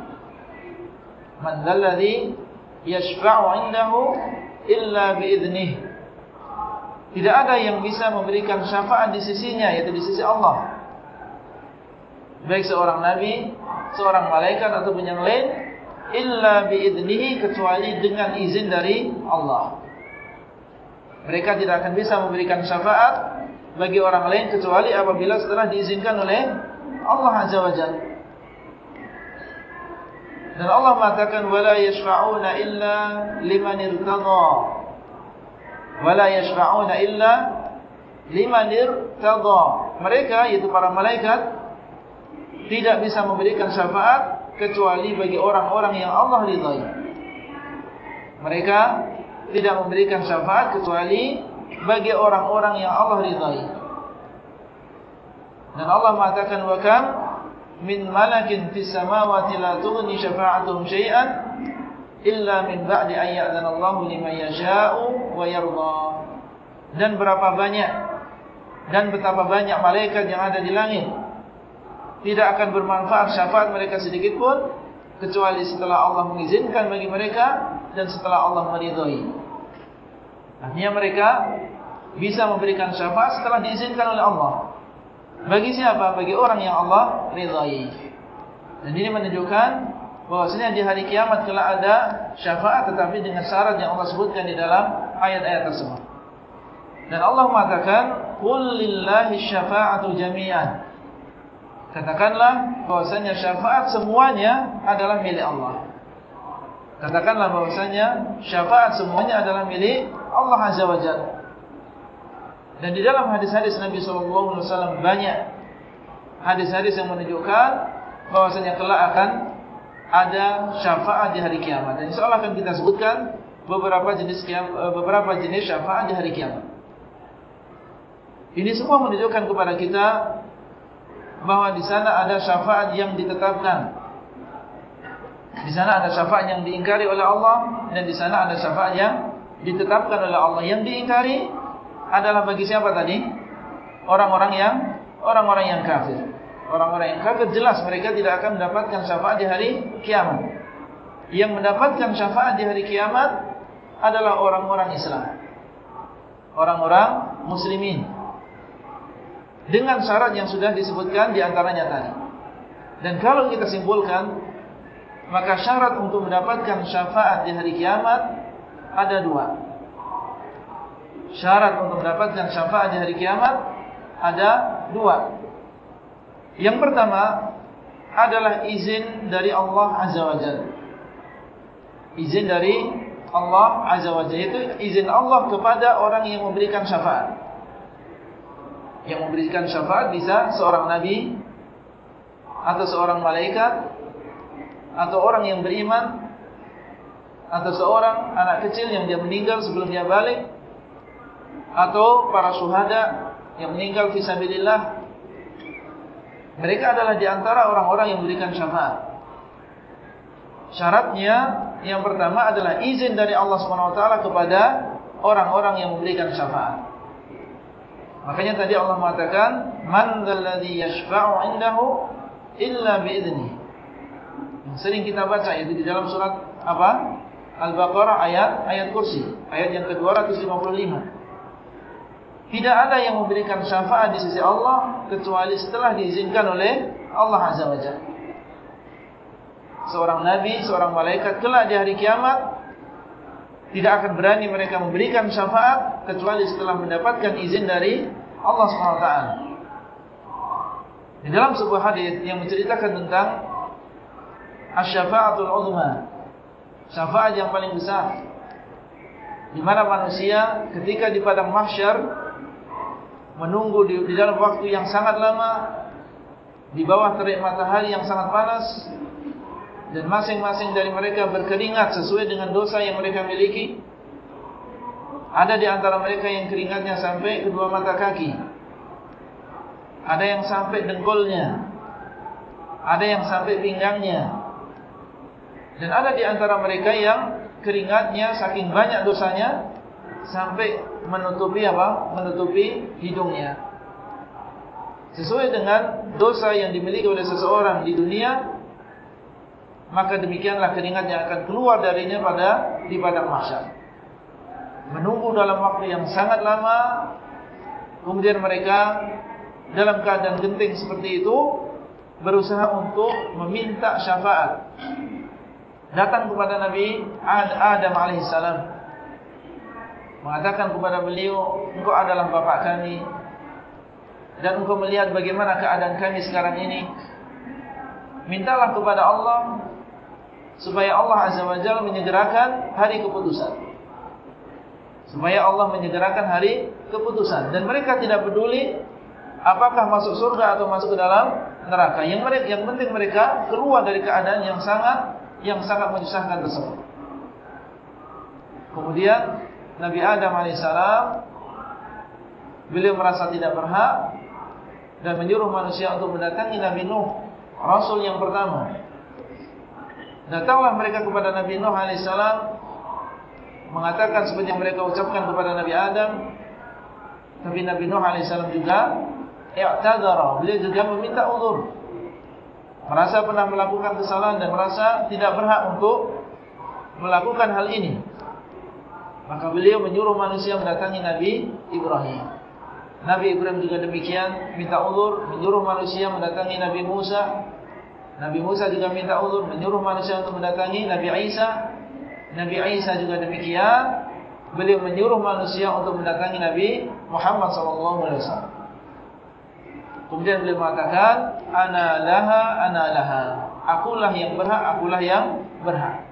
Man dhalladhi yashfa'u indahu illa bi'idhni Tidak ada yang bisa memberikan syafaat di sisinya Yaitu di sisi Allah Baik seorang Nabi Seorang malaikat ataupun yang lain Illa bi'idhnihi Kecuali dengan izin dari Allah mereka tidak akan bisa memberikan syafaat bagi orang lain kecuali apabila setelah diizinkan oleh Allah Azza wa Jalla. Dan Allah mengatakan wala yashfa'una illa liman irtadha. Wala yashfa'una illa liman irtadha. Mereka yaitu para malaikat tidak bisa memberikan syafaat kecuali bagi orang-orang yang Allah ridai. Mereka tidak memberikan syafaat kecuali bagi orang-orang yang Allah ridai. Dan Allah mengatakan wa kam min malakin fis samawati la tughni syafa'atuhum syai'an illa min ba'di an ya'dhana Allahu liman yasha'u wa yarda. Dan berapa banyak dan betapa banyak malaikat yang ada di langit tidak akan bermanfaat syafaat mereka sedikit pun kecuali setelah Allah mengizinkan bagi mereka dan setelah Allah meridhai. Artinya mereka bisa memberikan syafaat setelah diizinkan oleh Allah. Bagi siapa? Bagi orang yang Allah ridhai. Dan ini menunjukkan bahwasanya di hari kiamat kelak ada syafaat tetapi dengan syarat yang Allah sebutkan di dalam ayat-ayat tersebut. Dan Allah mengatakan, "Qul lillahi syafa'atu jami'an." Katakanlah bahwasanya syafaat semuanya adalah milik Allah. Katakanlah bahwasanya syafaat semuanya adalah milik Allah Azza wa Jalla. Dan di dalam hadis-hadis Nabi sallallahu alaihi wasallam banyak hadis-hadis yang menunjukkan bahwasanya kelak akan ada syafaat di hari kiamat. Dan insyaallah akan kita sebutkan beberapa jenis kiamat, beberapa jenis syafaat di hari kiamat. Ini semua menunjukkan kepada kita bahwa di sana ada syafaat yang ditetapkan di sana ada syafaat yang diingkari oleh Allah dan di sana ada syafaat yang ditetapkan oleh Allah. Yang diingkari adalah bagi siapa tadi? Orang-orang yang orang-orang yang kafir. Orang-orang yang kafir jelas mereka tidak akan mendapatkan syafaat di hari kiamat. Yang mendapatkan syafaat di hari kiamat adalah orang-orang Islam. Orang-orang muslimin. Dengan syarat yang sudah disebutkan di antaranya tadi. Dan kalau kita simpulkan maka syarat untuk mendapatkan syafaat di hari kiamat ada dua. Syarat untuk mendapatkan syafaat di hari kiamat ada dua. Yang pertama adalah izin dari Allah Azza wa Jalla. Izin dari Allah Azza wa Jalla itu izin Allah kepada orang yang memberikan syafaat. Yang memberikan syafaat bisa seorang nabi atau seorang malaikat atau orang yang beriman atau seorang anak kecil yang dia meninggal sebelum dia balik atau para syuhada yang meninggal fisabilillah mereka adalah di antara orang-orang yang memberikan syafaat syaratnya yang pertama adalah izin dari Allah SWT kepada orang-orang yang memberikan syafaat makanya tadi Allah mengatakan man dzalladzi yashfa'u 'indahu illa bi'idnihi sering kita baca itu di dalam surat apa? Al-Baqarah ayat ayat kursi, ayat yang ke-255. Tidak ada yang memberikan syafaat di sisi Allah kecuali setelah diizinkan oleh Allah Azza wa Jalla. Seorang nabi, seorang malaikat kelak di hari kiamat tidak akan berani mereka memberikan syafaat kecuali setelah mendapatkan izin dari Allah SWT. Di dalam sebuah hadis yang menceritakan tentang Asyafa'atul uzma Syafaat yang paling besar Di mana manusia ketika di padang mahsyar Menunggu di, di dalam waktu yang sangat lama Di bawah terik matahari yang sangat panas Dan masing-masing dari mereka berkeringat sesuai dengan dosa yang mereka miliki Ada di antara mereka yang keringatnya sampai kedua mata kaki Ada yang sampai dengkulnya Ada yang sampai pinggangnya Dan ada di antara mereka yang keringatnya saking banyak dosanya sampai menutupi apa? Menutupi hidungnya. Sesuai dengan dosa yang dimiliki oleh seseorang di dunia, maka demikianlah keringat yang akan keluar darinya pada di padang mahsyar. Menunggu dalam waktu yang sangat lama, kemudian mereka dalam keadaan genting seperti itu berusaha untuk meminta syafaat. Datang kepada Nabi Adam alaihissalam. Mengatakan kepada beliau engkau adalah bapak kami. Dan engkau melihat bagaimana keadaan kami sekarang ini. Mintalah kepada Allah supaya Allah azza wajalla menyegerakan hari keputusan supaya Allah menyegerakan hari keputusan dan mereka tidak peduli apakah masuk surga atau masuk ke dalam neraka yang mereka yang penting mereka keluar dari keadaan yang sangat yang sangat menyusahkan tersebut. Kemudian Nabi Adam AS beliau merasa tidak berhak dan menyuruh manusia untuk mendatangi Nabi Nuh, Rasul yang pertama. Datanglah mereka kepada Nabi Nuh AS mengatakan seperti yang mereka ucapkan kepada Nabi Adam. Tapi Nabi Nuh AS juga i'tadara, beliau juga meminta uzur merasa pernah melakukan kesalahan dan merasa tidak berhak untuk melakukan hal ini. Maka beliau menyuruh manusia mendatangi Nabi Ibrahim. Nabi Ibrahim juga demikian, minta uzur, menyuruh manusia mendatangi Nabi Musa. Nabi Musa juga minta uzur, menyuruh manusia untuk mendatangi Nabi Isa. Nabi Isa juga demikian, beliau menyuruh manusia untuk mendatangi Nabi Muhammad SAW. Kemudian beliau mengatakan, ana laha, ana laha. Akulah yang berhak, akulah yang berhak.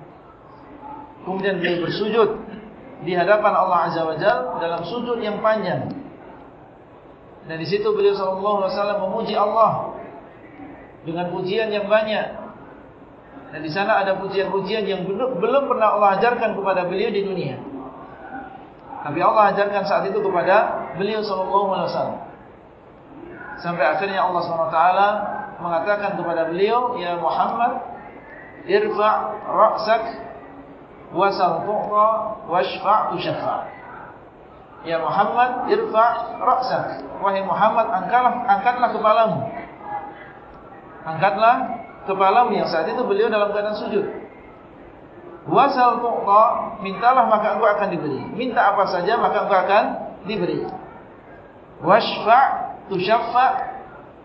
Kemudian beliau bersujud di hadapan Allah Azza wa Jal dalam sujud yang panjang. Dan di situ beliau wasallam memuji Allah dengan pujian yang banyak. Dan di sana ada pujian-pujian yang belum pernah Allah ajarkan kepada beliau di dunia. Tapi Allah ajarkan saat itu kepada beliau sallallahu alaihi wasallam. Sampai akhirnya Allah SWT mengatakan kepada beliau, Ya Muhammad, irfa' ra'sak, wasal tu'ta, washfa' tushafa' Ya Muhammad, irfa' ra'sak. Wahai Muhammad, angkatlah, angkatlah kepalamu. Angkatlah kepalamu yang saat itu beliau dalam keadaan sujud. Wasal tu'ta, mintalah maka engkau akan diberi. Minta apa saja maka engkau akan diberi. Washfa' tu syafa'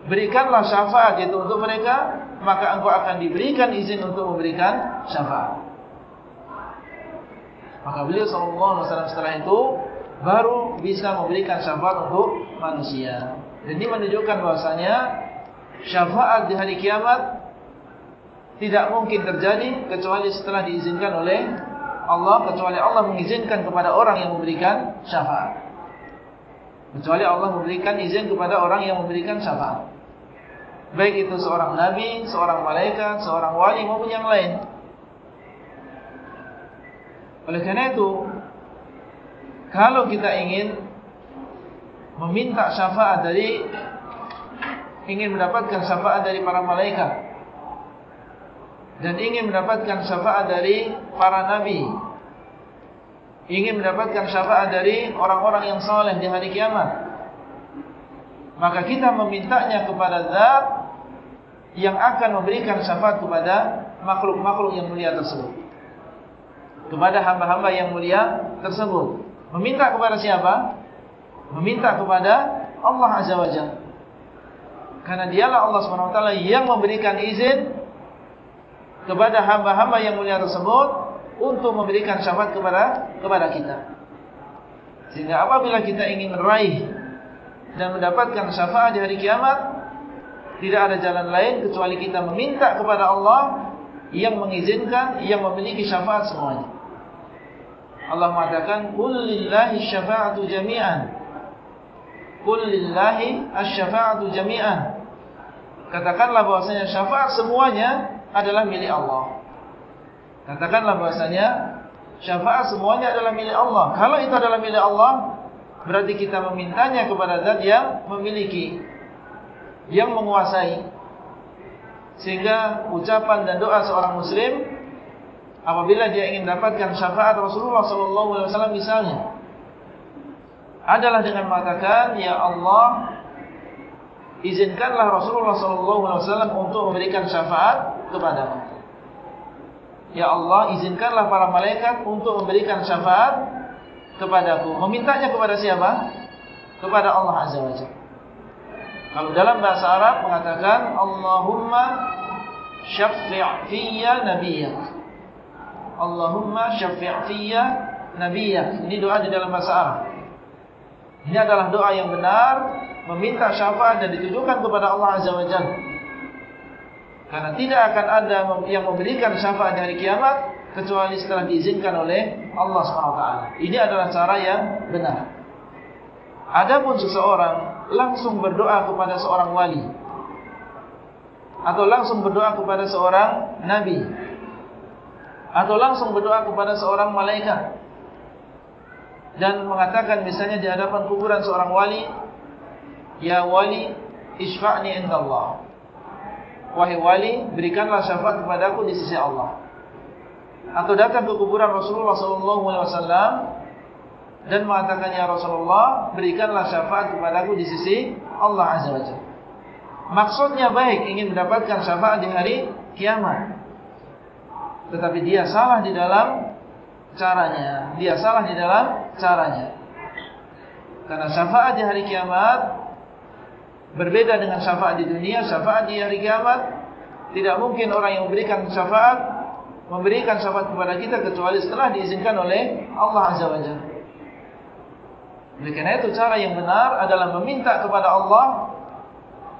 berikanlah syafaat itu untuk mereka maka engkau akan diberikan izin untuk memberikan syafaat maka beliau sallallahu alaihi wasallam setelah itu baru bisa memberikan syafaat untuk manusia ini menunjukkan bahwasanya syafaat di hari kiamat tidak mungkin terjadi kecuali setelah diizinkan oleh Allah kecuali Allah mengizinkan kepada orang yang memberikan syafaat Kecuali Allah memberikan izin kepada orang yang memberikan syafaat. Baik itu seorang nabi, seorang malaikat, seorang wali maupun yang lain. Oleh karena itu, kalau kita ingin meminta syafaat dari ingin mendapatkan syafaat dari para malaikat. Dan ingin mendapatkan syafaat dari para nabi. Ingin mendapatkan syafaat dari orang-orang yang saleh di hari kiamat. Maka kita memintanya kepada zat yang akan memberikan syafaat kepada makhluk-makhluk yang mulia tersebut. Kepada hamba-hamba yang mulia tersebut. Meminta kepada siapa? Meminta kepada Allah azza wajalla karena dialah Allah SWT yang memberikan izin kepada hamba-hamba yang mulia tersebut untuk memberikan syafaat kepada kepada kita. Sehingga apabila kita ingin meraih dan mendapatkan syafaat di hari kiamat, tidak ada jalan lain kecuali kita meminta kepada Allah yang mengizinkan, yang memiliki syafaat semuanya. Allah mengatakan, "Qul lillahi syafa'atu jami'an." Qul lillahi asy-syafa'atu jami'an. Katakanlah bahwasanya syafaat semuanya adalah milik Allah. Katakanlah bahasanya syafaat semuanya adalah milik Allah. Kalau itu adalah milik Allah, berarti kita memintanya kepada zat yang memiliki, yang menguasai. Sehingga ucapan dan doa seorang muslim apabila dia ingin mendapatkan syafaat Rasulullah sallallahu alaihi wasallam misalnya, adalah dengan mengatakan ya Allah izinkanlah Rasulullah SAW untuk memberikan syafaat kepada Ya Allah izinkanlah para malaikat untuk memberikan syafaat kepadaku. Memintanya kepada siapa? Kepada Allah Azza wa Jalla. Kalau dalam bahasa Arab mengatakan Allahumma syafi' fiyya nabiyyak. Allahumma syafi' fiyya nabiyyak. Ini doa di dalam bahasa Arab. Ini adalah doa yang benar meminta syafaat dan ditujukan kepada Allah Azza wa Jalla. Karena tidak akan ada yang memberikan syafaat di hari kiamat kecuali setelah diizinkan oleh Allah SWT. Ini adalah cara yang benar. Adapun seseorang langsung berdoa kepada seorang wali atau langsung berdoa kepada seorang nabi atau langsung berdoa kepada seorang malaikat dan mengatakan misalnya di hadapan kuburan seorang wali ya wali isfa'ni indallah. Wahai wali berikanlah syafaat kepadaku di sisi Allah. Atau datang ke kuburan Rasulullah SAW dan mengatakan ya Rasulullah berikanlah syafaat kepadaku di sisi Allah Azza Wajalla. Maksudnya baik ingin mendapatkan syafaat di hari kiamat tetapi dia salah di dalam caranya. Dia salah di dalam caranya. Karena syafaat di hari kiamat berbeda dengan syafaat di dunia. Syafaat di hari kiamat tidak mungkin orang yang memberikan syafaat memberikan syafaat kepada kita kecuali setelah diizinkan oleh Allah Azza wa Jalla. Oleh karena itu cara yang benar adalah meminta kepada Allah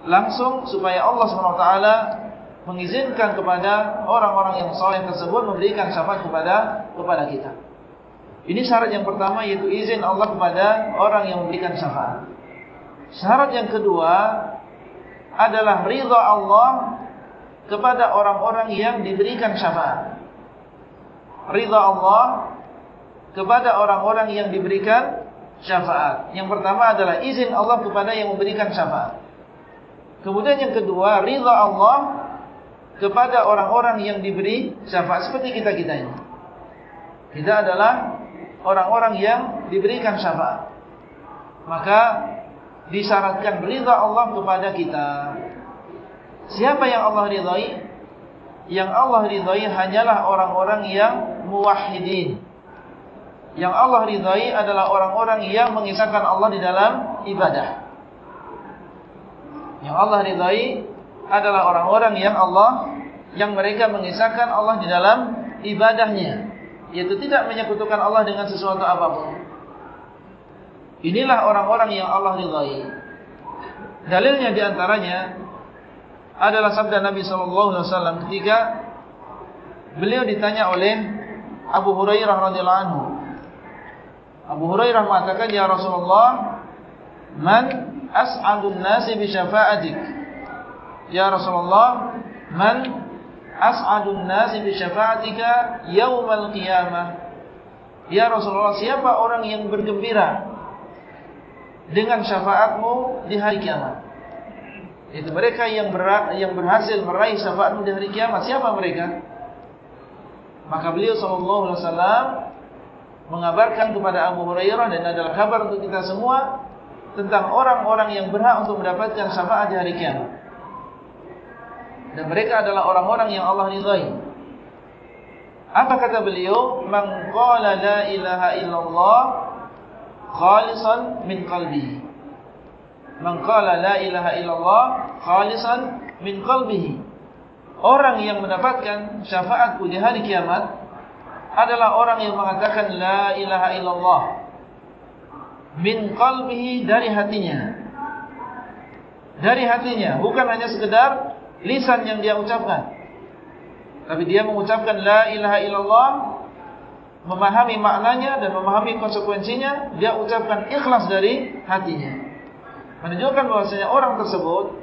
langsung supaya Allah SWT mengizinkan kepada orang-orang yang soleh tersebut memberikan syafaat kepada kepada kita. Ini syarat yang pertama yaitu izin Allah kepada orang yang memberikan syafaat. Syarat yang kedua adalah ridha Allah kepada orang-orang yang diberikan syafaat. Ridha Allah kepada orang-orang yang diberikan syafaat. Yang pertama adalah izin Allah kepada yang memberikan syafaat. Kemudian yang kedua, ridha Allah kepada orang-orang yang diberi syafaat seperti kita-kita ini. Kita adalah orang-orang yang diberikan syafaat. Maka disyaratkan ridha Allah kepada kita. Siapa yang Allah ridhai? Yang Allah ridhai hanyalah orang-orang yang muwahhidin. Yang Allah ridhai adalah orang-orang yang mengisahkan Allah di dalam ibadah. Yang Allah ridhai adalah orang-orang yang Allah yang mereka mengisahkan Allah di dalam ibadahnya. Yaitu tidak menyekutukan Allah dengan sesuatu apapun. Inilah orang-orang yang Allah ridhai. Dalilnya diantaranya adalah sabda Nabi SAW ketika beliau ditanya oleh Abu Hurairah radhiyallahu anhu. Abu Hurairah mengatakan ya Rasulullah man as'adun nasi bi syafa'atik Ya Rasulullah, man as'adun nasi bi syafa'atika yaumal qiyamah? Ya Rasulullah, siapa orang yang bergembira dengan syafaatmu di hari kiamat? Itu mereka yang yang berhasil meraih syafaatmu di hari kiamat. Siapa mereka? Maka beliau sallallahu alaihi wasallam mengabarkan kepada Abu Hurairah dan adalah kabar untuk kita semua tentang orang-orang yang berhak untuk mendapatkan syafaat di hari kiamat. Dan mereka adalah orang-orang yang Allah ridhai. Apa kata beliau? Man qala la ilaha illallah khalisan min qalbihi. Man qala la ilaha illallah khalisan min qalbihi. Orang yang mendapatkan syafaatku di hari kiamat adalah orang yang mengatakan la ilaha illallah min qalbihi dari hatinya. Dari hatinya, bukan hanya sekedar lisan yang dia ucapkan. Tapi dia mengucapkan la ilaha illallah, memahami maknanya dan memahami konsekuensinya, dia ucapkan ikhlas dari hatinya. Menunjukkan bahwasanya orang tersebut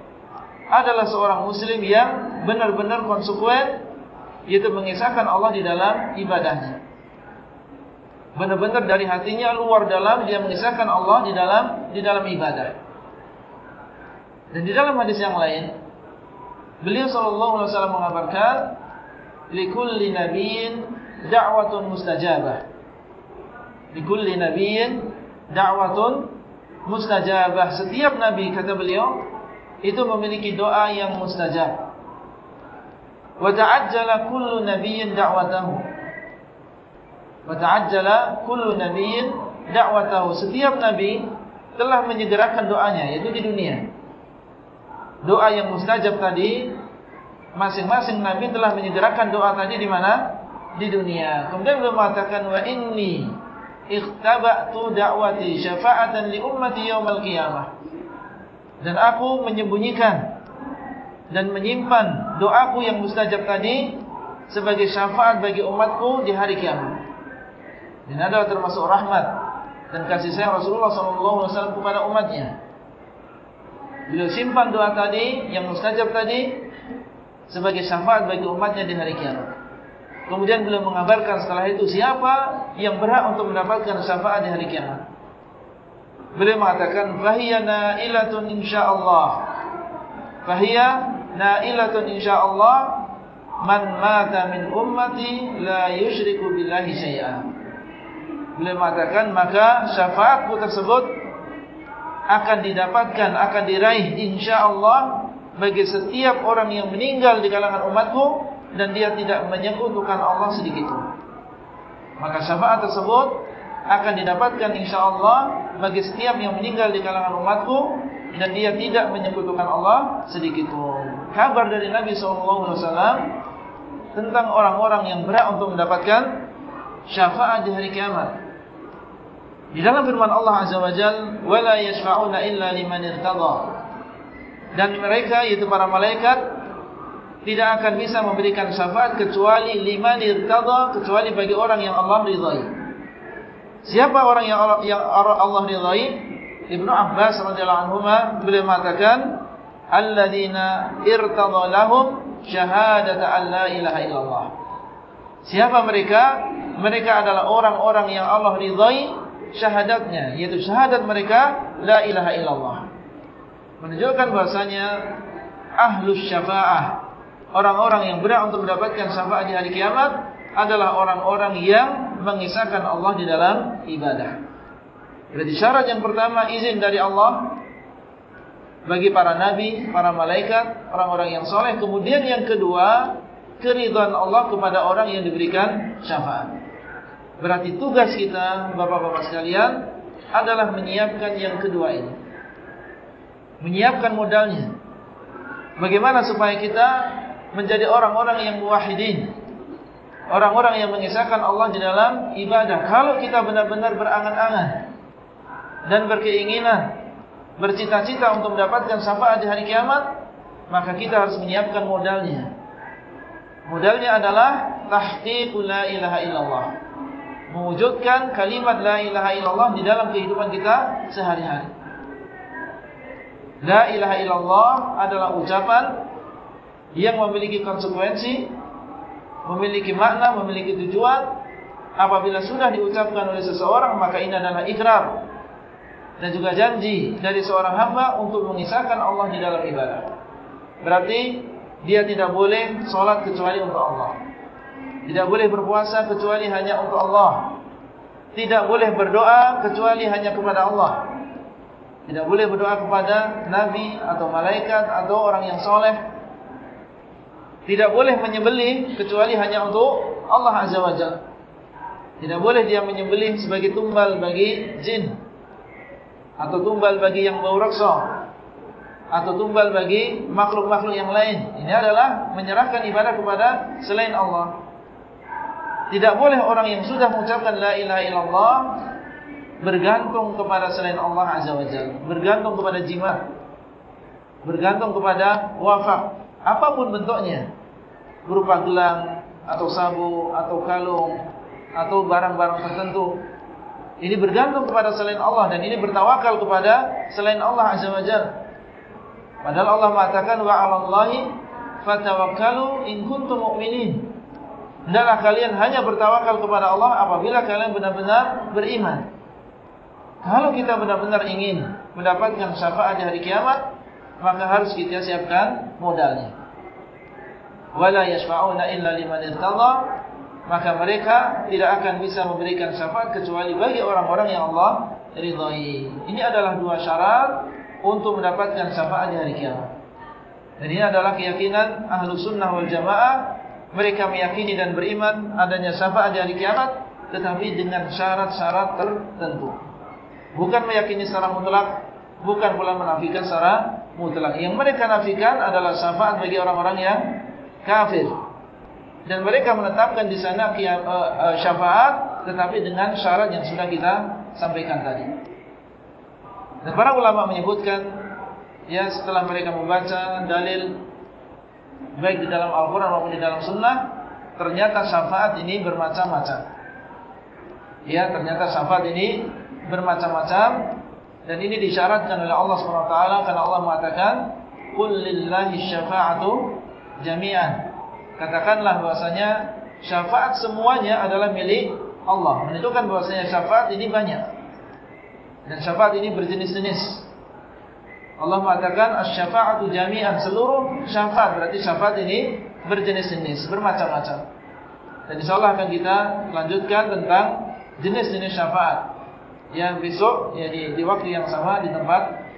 adalah seorang muslim yang benar-benar konsekuen yaitu mengisahkan Allah di dalam ibadahnya. Benar-benar dari hatinya luar dalam dia mengisahkan Allah di dalam di dalam ibadah. Dan di dalam hadis yang lain Beliau sallallahu alaihi wasallam mengabarkan likulli nabiyyin da'watun mustajabah. Likulli nabiyyin da'watun mustajabah. Setiap nabi kata beliau itu memiliki doa yang mustajab. Wa ta'ajjala kullu nabiyyin da'watahu. Wa ta'ajjala kullu nabiyyin da'watahu. Setiap nabi telah menyegerakan doanya yaitu di dunia. Doa yang mustajab tadi masing-masing nabi telah menyegerakan doa tadi di mana? Di dunia. Kemudian beliau mengatakan wa inni ikhtaba'tu da'wati syafa'atan li ummati yaumal qiyamah. Dan aku menyembunyikan dan menyimpan doaku yang mustajab tadi sebagai syafaat bagi umatku di hari kiamat. Ini adalah termasuk rahmat dan kasih sayang Rasulullah SAW kepada umatnya. Beliau simpan doa tadi yang mustajab tadi sebagai syafaat bagi umatnya di hari kiamat. Kemudian beliau mengabarkan setelah itu siapa yang berhak untuk mendapatkan syafaat di hari kiamat. Beliau mengatakan fahiya nailatun insyaallah. Fahiya nailatun insyaallah man mata min ummati la yusyriku billahi syai'a. Beliau mengatakan maka syafaatku tersebut akan didapatkan akan diraih insyaallah bagi setiap orang yang meninggal di kalangan umatku dan dia tidak menyekutukan Allah sedikit pun. Maka syafaat tersebut akan didapatkan insyaAllah bagi setiap yang meninggal di kalangan umatku dan dia tidak menyekutukan Allah sedikit pun. Kabar dari Nabi SAW tentang orang-orang yang berat untuk mendapatkan syafaat di hari kiamat. Di dalam firman Allah Azza wa Jal, "Wala yashfa'una illa liman irtada." Dan mereka yaitu para malaikat tidak akan bisa memberikan syafaat kecuali liman irtada, kecuali bagi orang yang Allah ridai. Siapa orang yang Allah ridai? Ibnu Abbas radhiyallahu anhu beliau mengatakan, "Alladzina irtada lahum syahadata an la ilaha illallah." Siapa mereka? Mereka adalah orang-orang yang Allah ridai syahadatnya, yaitu syahadat mereka la ilaha illallah. Menunjukkan bahasanya ahlus syafa'ah, orang-orang yang berat untuk mendapatkan syafaat di hari kiamat adalah orang-orang yang mengisahkan Allah di dalam ibadah. Jadi syarat yang pertama izin dari Allah bagi para nabi, para malaikat, orang-orang yang soleh. Kemudian yang kedua, keridhaan Allah kepada orang yang diberikan syafaat. Berarti tugas kita, bapak-bapak sekalian, adalah menyiapkan yang kedua ini. Menyiapkan modalnya. Bagaimana supaya kita menjadi orang-orang yang muwahidin, orang-orang yang mengisahkan Allah di dalam ibadah. Kalau kita benar-benar berangan-angan dan berkeinginan, bercita-cita untuk mendapatkan syafaat di hari kiamat, maka kita harus menyiapkan modalnya. Modalnya adalah tahqiqul la ilaha illallah. Mewujudkan kalimat la ilaha illallah di dalam kehidupan kita sehari-hari. La ilaha illallah adalah ucapan yang memiliki konsekuensi memiliki makna, memiliki tujuan. Apabila sudah diucapkan oleh seseorang, maka ini adalah ikrar. Dan juga janji dari seorang hamba untuk mengisahkan Allah di dalam ibadah. Berarti, dia tidak boleh sholat kecuali untuk Allah. Tidak boleh berpuasa kecuali hanya untuk Allah. Tidak boleh berdoa kecuali hanya kepada Allah. Tidak boleh berdoa kepada Nabi atau Malaikat atau orang yang soleh tidak boleh menyembelih kecuali hanya untuk Allah Azza wa Jalla. Tidak boleh dia menyembelih sebagai tumbal bagi jin. Atau tumbal bagi yang bau raksa. Atau tumbal bagi makhluk-makhluk yang lain. Ini adalah menyerahkan ibadah kepada selain Allah. Tidak boleh orang yang sudah mengucapkan La ilaha illallah Bergantung kepada selain Allah Azza wa Jalla. Bergantung kepada jimat. Bergantung kepada wafak. Apapun bentuknya berupa gelang atau sabu atau kalung atau barang-barang tertentu. Ini bergantung kepada selain Allah dan ini bertawakal kepada selain Allah Azza wa Jalla. Padahal Allah mengatakan wa 'alallahi fatawakkalu in kuntum mu'minin. Hendaklah kalian hanya bertawakal kepada Allah apabila kalian benar-benar beriman. Kalau kita benar-benar ingin mendapatkan syafaat di hari kiamat, maka harus kita siapkan modalnya wala yashfa'una illa liman irtadha maka mereka tidak akan bisa memberikan syafaat kecuali bagi orang-orang yang Allah ridhai. Ini adalah dua syarat untuk mendapatkan syafaat di hari kiamat. Dan ini adalah keyakinan ahlu sunnah wal jamaah. Mereka meyakini dan beriman adanya syafaat di hari kiamat. Tetapi dengan syarat-syarat tertentu. Bukan meyakini secara mutlak. Bukan pula menafikan secara mutlak. Yang mereka nafikan adalah syafaat bagi orang-orang yang kafir dan mereka menetapkan di sana eh, eh, syafaat tetapi dengan syarat yang sudah kita sampaikan tadi. Dan para ulama menyebutkan ya setelah mereka membaca dalil baik di dalam Al-Qur'an maupun di dalam sunnah ternyata syafaat ini bermacam-macam. Ya, ternyata syafaat ini bermacam-macam dan ini disyaratkan oleh Allah SWT karena Allah mengatakan qul syafa'atu jami'an katakanlah bahasanya syafaat semuanya adalah milik Allah. Menunjukkan bahasanya syafaat ini banyak. Dan syafaat ini berjenis-jenis. Allah mengatakan asy-syafa'atu jami'an seluruh syafaat berarti syafaat ini berjenis-jenis, bermacam-macam. Dan insyaallah akan kita lanjutkan tentang jenis-jenis syafaat. Yang besok ya di, di waktu yang sama di tempat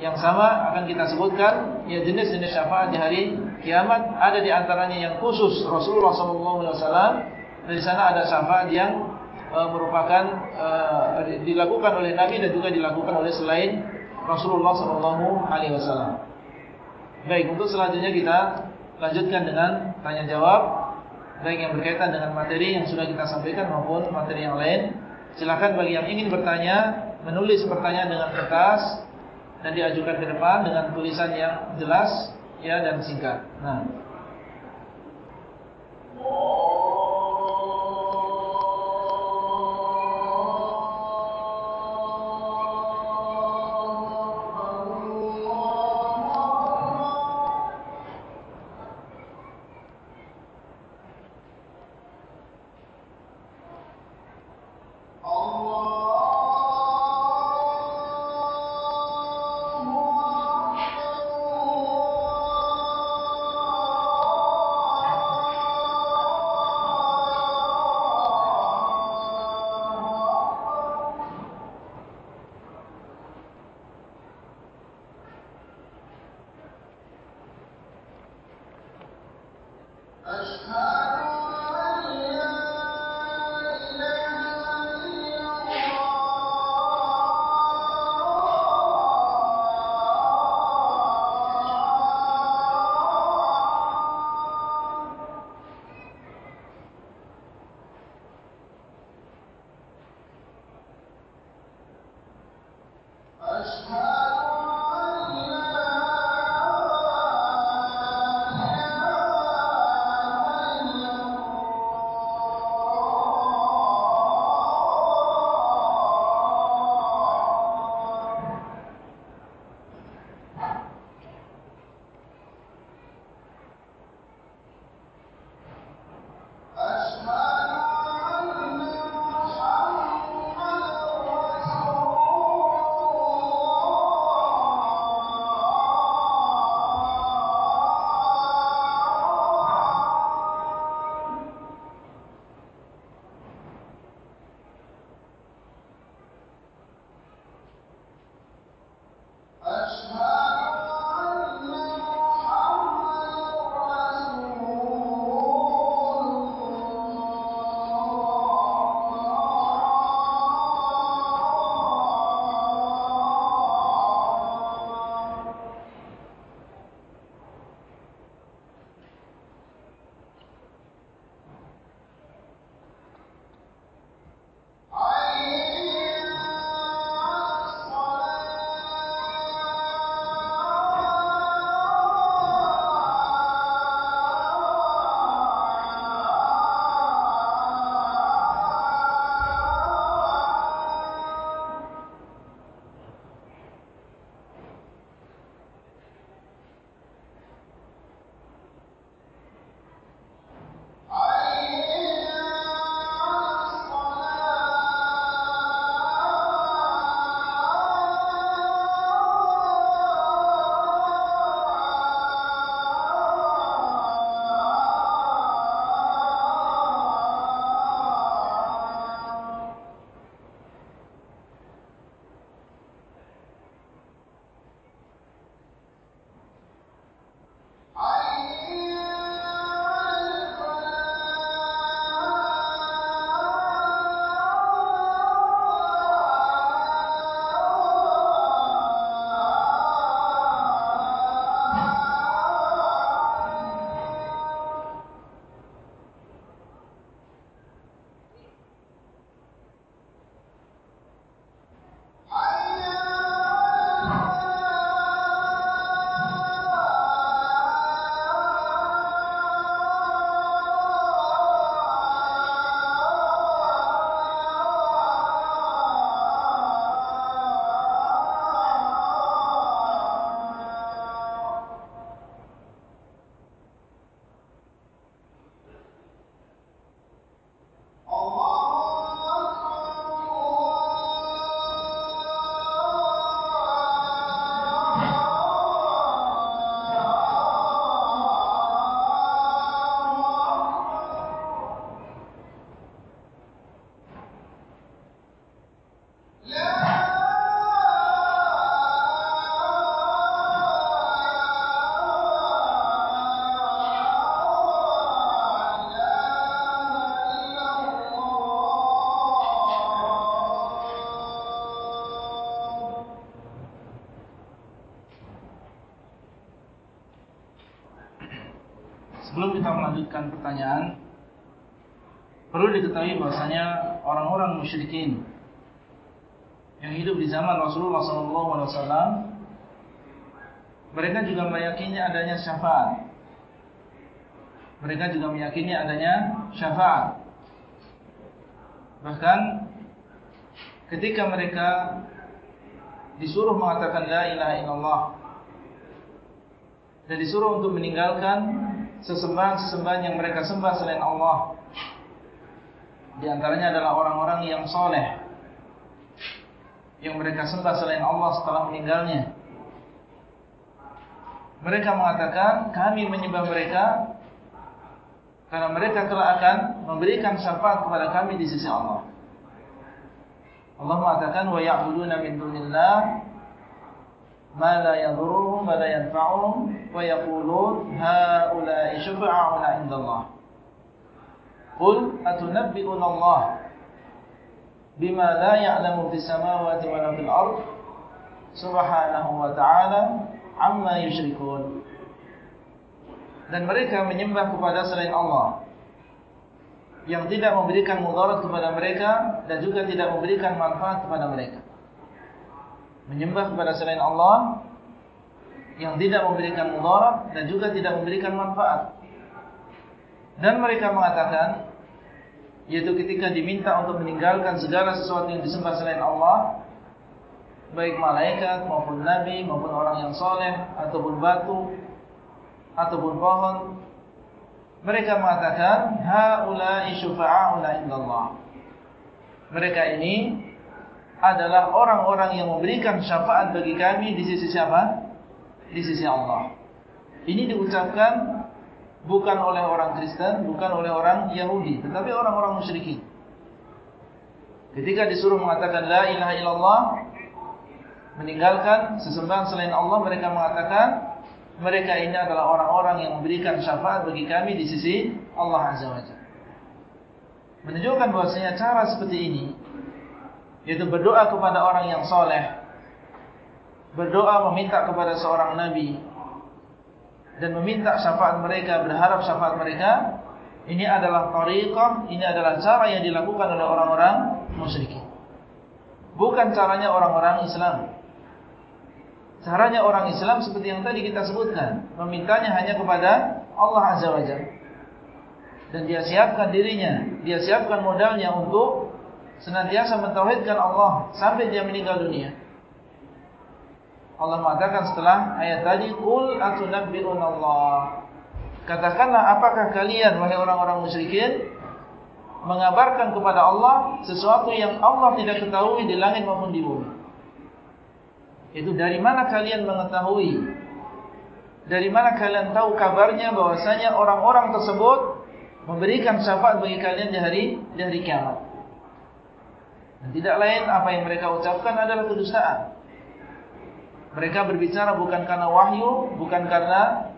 yang sama akan kita sebutkan ya jenis-jenis syafaat di hari kiamat ada di antaranya yang khusus Rasulullah SAW dan di sana ada syafaat yang uh, merupakan uh, dilakukan oleh Nabi dan juga dilakukan oleh selain Rasulullah SAW. Baik untuk selanjutnya kita lanjutkan dengan tanya jawab baik yang berkaitan dengan materi yang sudah kita sampaikan maupun materi yang lain. Silakan bagi yang ingin bertanya menulis pertanyaan dengan kertas dan diajukan ke depan dengan tulisan yang jelas ya dan singkat. Nah. Melanjutkan pertanyaan. Perlu diketahui bahasanya orang-orang musyrikin yang hidup di zaman Rasulullah SAW mereka juga meyakini adanya syafaat. Mereka juga meyakini adanya syafaat. Bahkan ketika mereka disuruh mengatakan la ilaha illallah dan disuruh untuk meninggalkan sesembahan-sesembahan yang mereka sembah selain Allah. Di antaranya adalah orang-orang yang soleh yang mereka sembah selain Allah setelah meninggalnya. Mereka mengatakan kami menyembah mereka karena mereka telah akan memberikan syafaat kepada kami di sisi Allah. Allah mengatakan wa ya'buduna min dunillah ma la yadhurruhum wa la yanfa'uhum wa yaqulun haula'i syufa'una 'inda Allah. Qul atunabbi'una Allah bima la ya'lamu fis samawati wa fil ard subhanahu wa ta'ala amma yushrikun. Dan mereka menyembah kepada selain Allah yang tidak memberikan mudarat kepada mereka dan juga tidak memberikan manfaat kepada mereka menyembah kepada selain Allah yang tidak memberikan mudarat dan juga tidak memberikan manfaat. Dan mereka mengatakan yaitu ketika diminta untuk meninggalkan segala sesuatu yang disembah selain Allah baik malaikat maupun nabi maupun orang yang soleh ataupun batu ataupun pohon mereka mengatakan haula'i syufa'auna indallah mereka ini adalah orang-orang yang memberikan syafaat bagi kami di sisi siapa? Di sisi Allah. Ini diucapkan bukan oleh orang Kristen, bukan oleh orang Yahudi, tetapi orang-orang musyrikin. Ketika disuruh mengatakan la ilaha illallah, meninggalkan sesembahan selain Allah, mereka mengatakan mereka ini adalah orang-orang yang memberikan syafaat bagi kami di sisi Allah Azza wa Jalla. Menunjukkan bahwasanya cara seperti ini yaitu berdoa kepada orang yang soleh, berdoa meminta kepada seorang nabi, dan meminta syafaat mereka, berharap syafaat mereka, ini adalah tariqah, ini adalah cara yang dilakukan oleh orang-orang musyrikin. Bukan caranya orang-orang Islam. Caranya orang Islam seperti yang tadi kita sebutkan, memintanya hanya kepada Allah Azza wa Jalla. Dan dia siapkan dirinya, dia siapkan modalnya untuk senantiasa mentauhidkan Allah sampai dia meninggal dunia. Allah mengatakan setelah ayat tadi, "Qul atunabbi'una Allah." Katakanlah apakah kalian wahai orang-orang musyrikin mengabarkan kepada Allah sesuatu yang Allah tidak ketahui di langit maupun di bumi? Itu dari mana kalian mengetahui? Dari mana kalian tahu kabarnya bahwasanya orang-orang tersebut memberikan syafaat bagi kalian di hari di hari kiamat? Dan tidak lain apa yang mereka ucapkan adalah kedustaan. Mereka berbicara bukan karena wahyu, bukan karena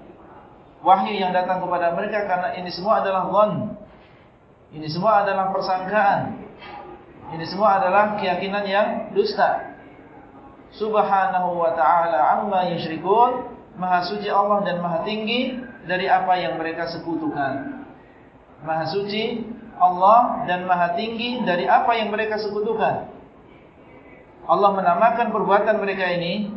wahyu yang datang kepada mereka karena ini semua adalah dhann. Ini semua adalah persangkaan. Ini semua adalah keyakinan yang dusta. Subhanahu wa ta'ala amma yushrikun. Maha suci Allah dan maha tinggi dari apa yang mereka sekutukan. Maha suci Allah dan maha tinggi dari apa yang mereka sekutukan. Allah menamakan perbuatan mereka ini,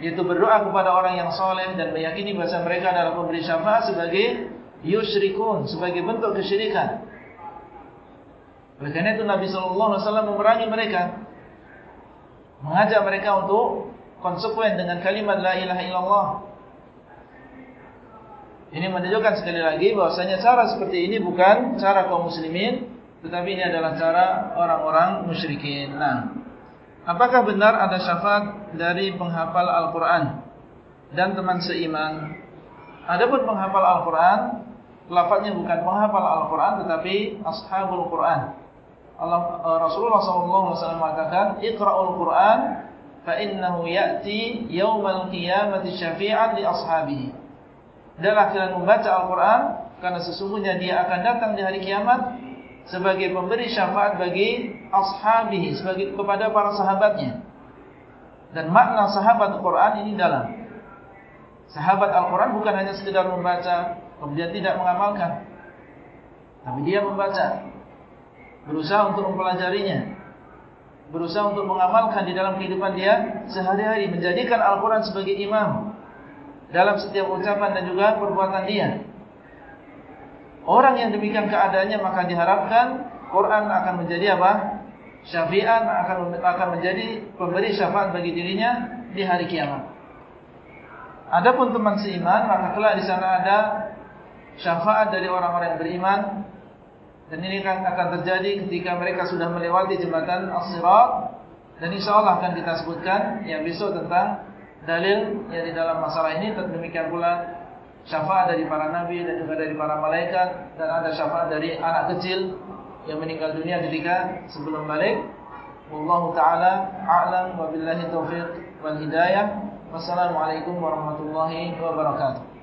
yaitu berdoa kepada orang yang soleh dan meyakini bahasa mereka adalah pemberi syafaat sebagai yusrikun, sebagai bentuk kesyirikan. Oleh karena itu Nabi SAW memerangi mereka, mengajak mereka untuk konsekuen dengan kalimat La ilaha illallah. Ini menunjukkan sekali lagi bahwasanya cara seperti ini bukan cara kaum muslimin, tetapi ini adalah cara orang-orang musyrikin. Nah, apakah benar ada syafaat dari penghafal Al-Quran dan teman seiman? Adapun penghafal Al-Quran, lafadznya bukan penghafal Al-Quran, tetapi ashabul Quran. Allah eh, Rasulullah SAW mengatakan, Iqra'ul Quran, fa innahu ya'ti yawmal qiyamati syafi'an li ashabihi. Adalah kalian membaca Al-Quran Karena sesungguhnya dia akan datang di hari kiamat Sebagai pemberi syafaat bagi Ashabihi sebagai Kepada para sahabatnya. Dan makna sahabat Al-Quran ini dalam. Sahabat Al-Quran bukan hanya sekedar membaca kemudian tidak mengamalkan. Tapi dia membaca, berusaha untuk mempelajarinya, berusaha untuk mengamalkan di dalam kehidupan dia sehari-hari, menjadikan Al-Quran sebagai imam dalam setiap ucapan dan juga perbuatan dia. Orang yang demikian keadaannya maka diharapkan Quran akan menjadi apa? Syafi'an akan akan menjadi pemberi syafaat bagi dirinya di hari kiamat. Adapun teman seiman maka kelak di sana ada syafaat dari orang-orang yang beriman dan ini kan akan terjadi ketika mereka sudah melewati jembatan As-Sirat dan insyaallah akan kita sebutkan yang besok tentang dalil yang di dalam masalah ini demikian pula syafaat dari para nabi dan juga dari para malaikat dan ada syafaat dari anak kecil yang meninggal dunia ketika sebelum balik. Wallahu taala a'lam wa billahi taufiq wal hidayah. Wassalamu alaikum warahmatullahi wabarakatuh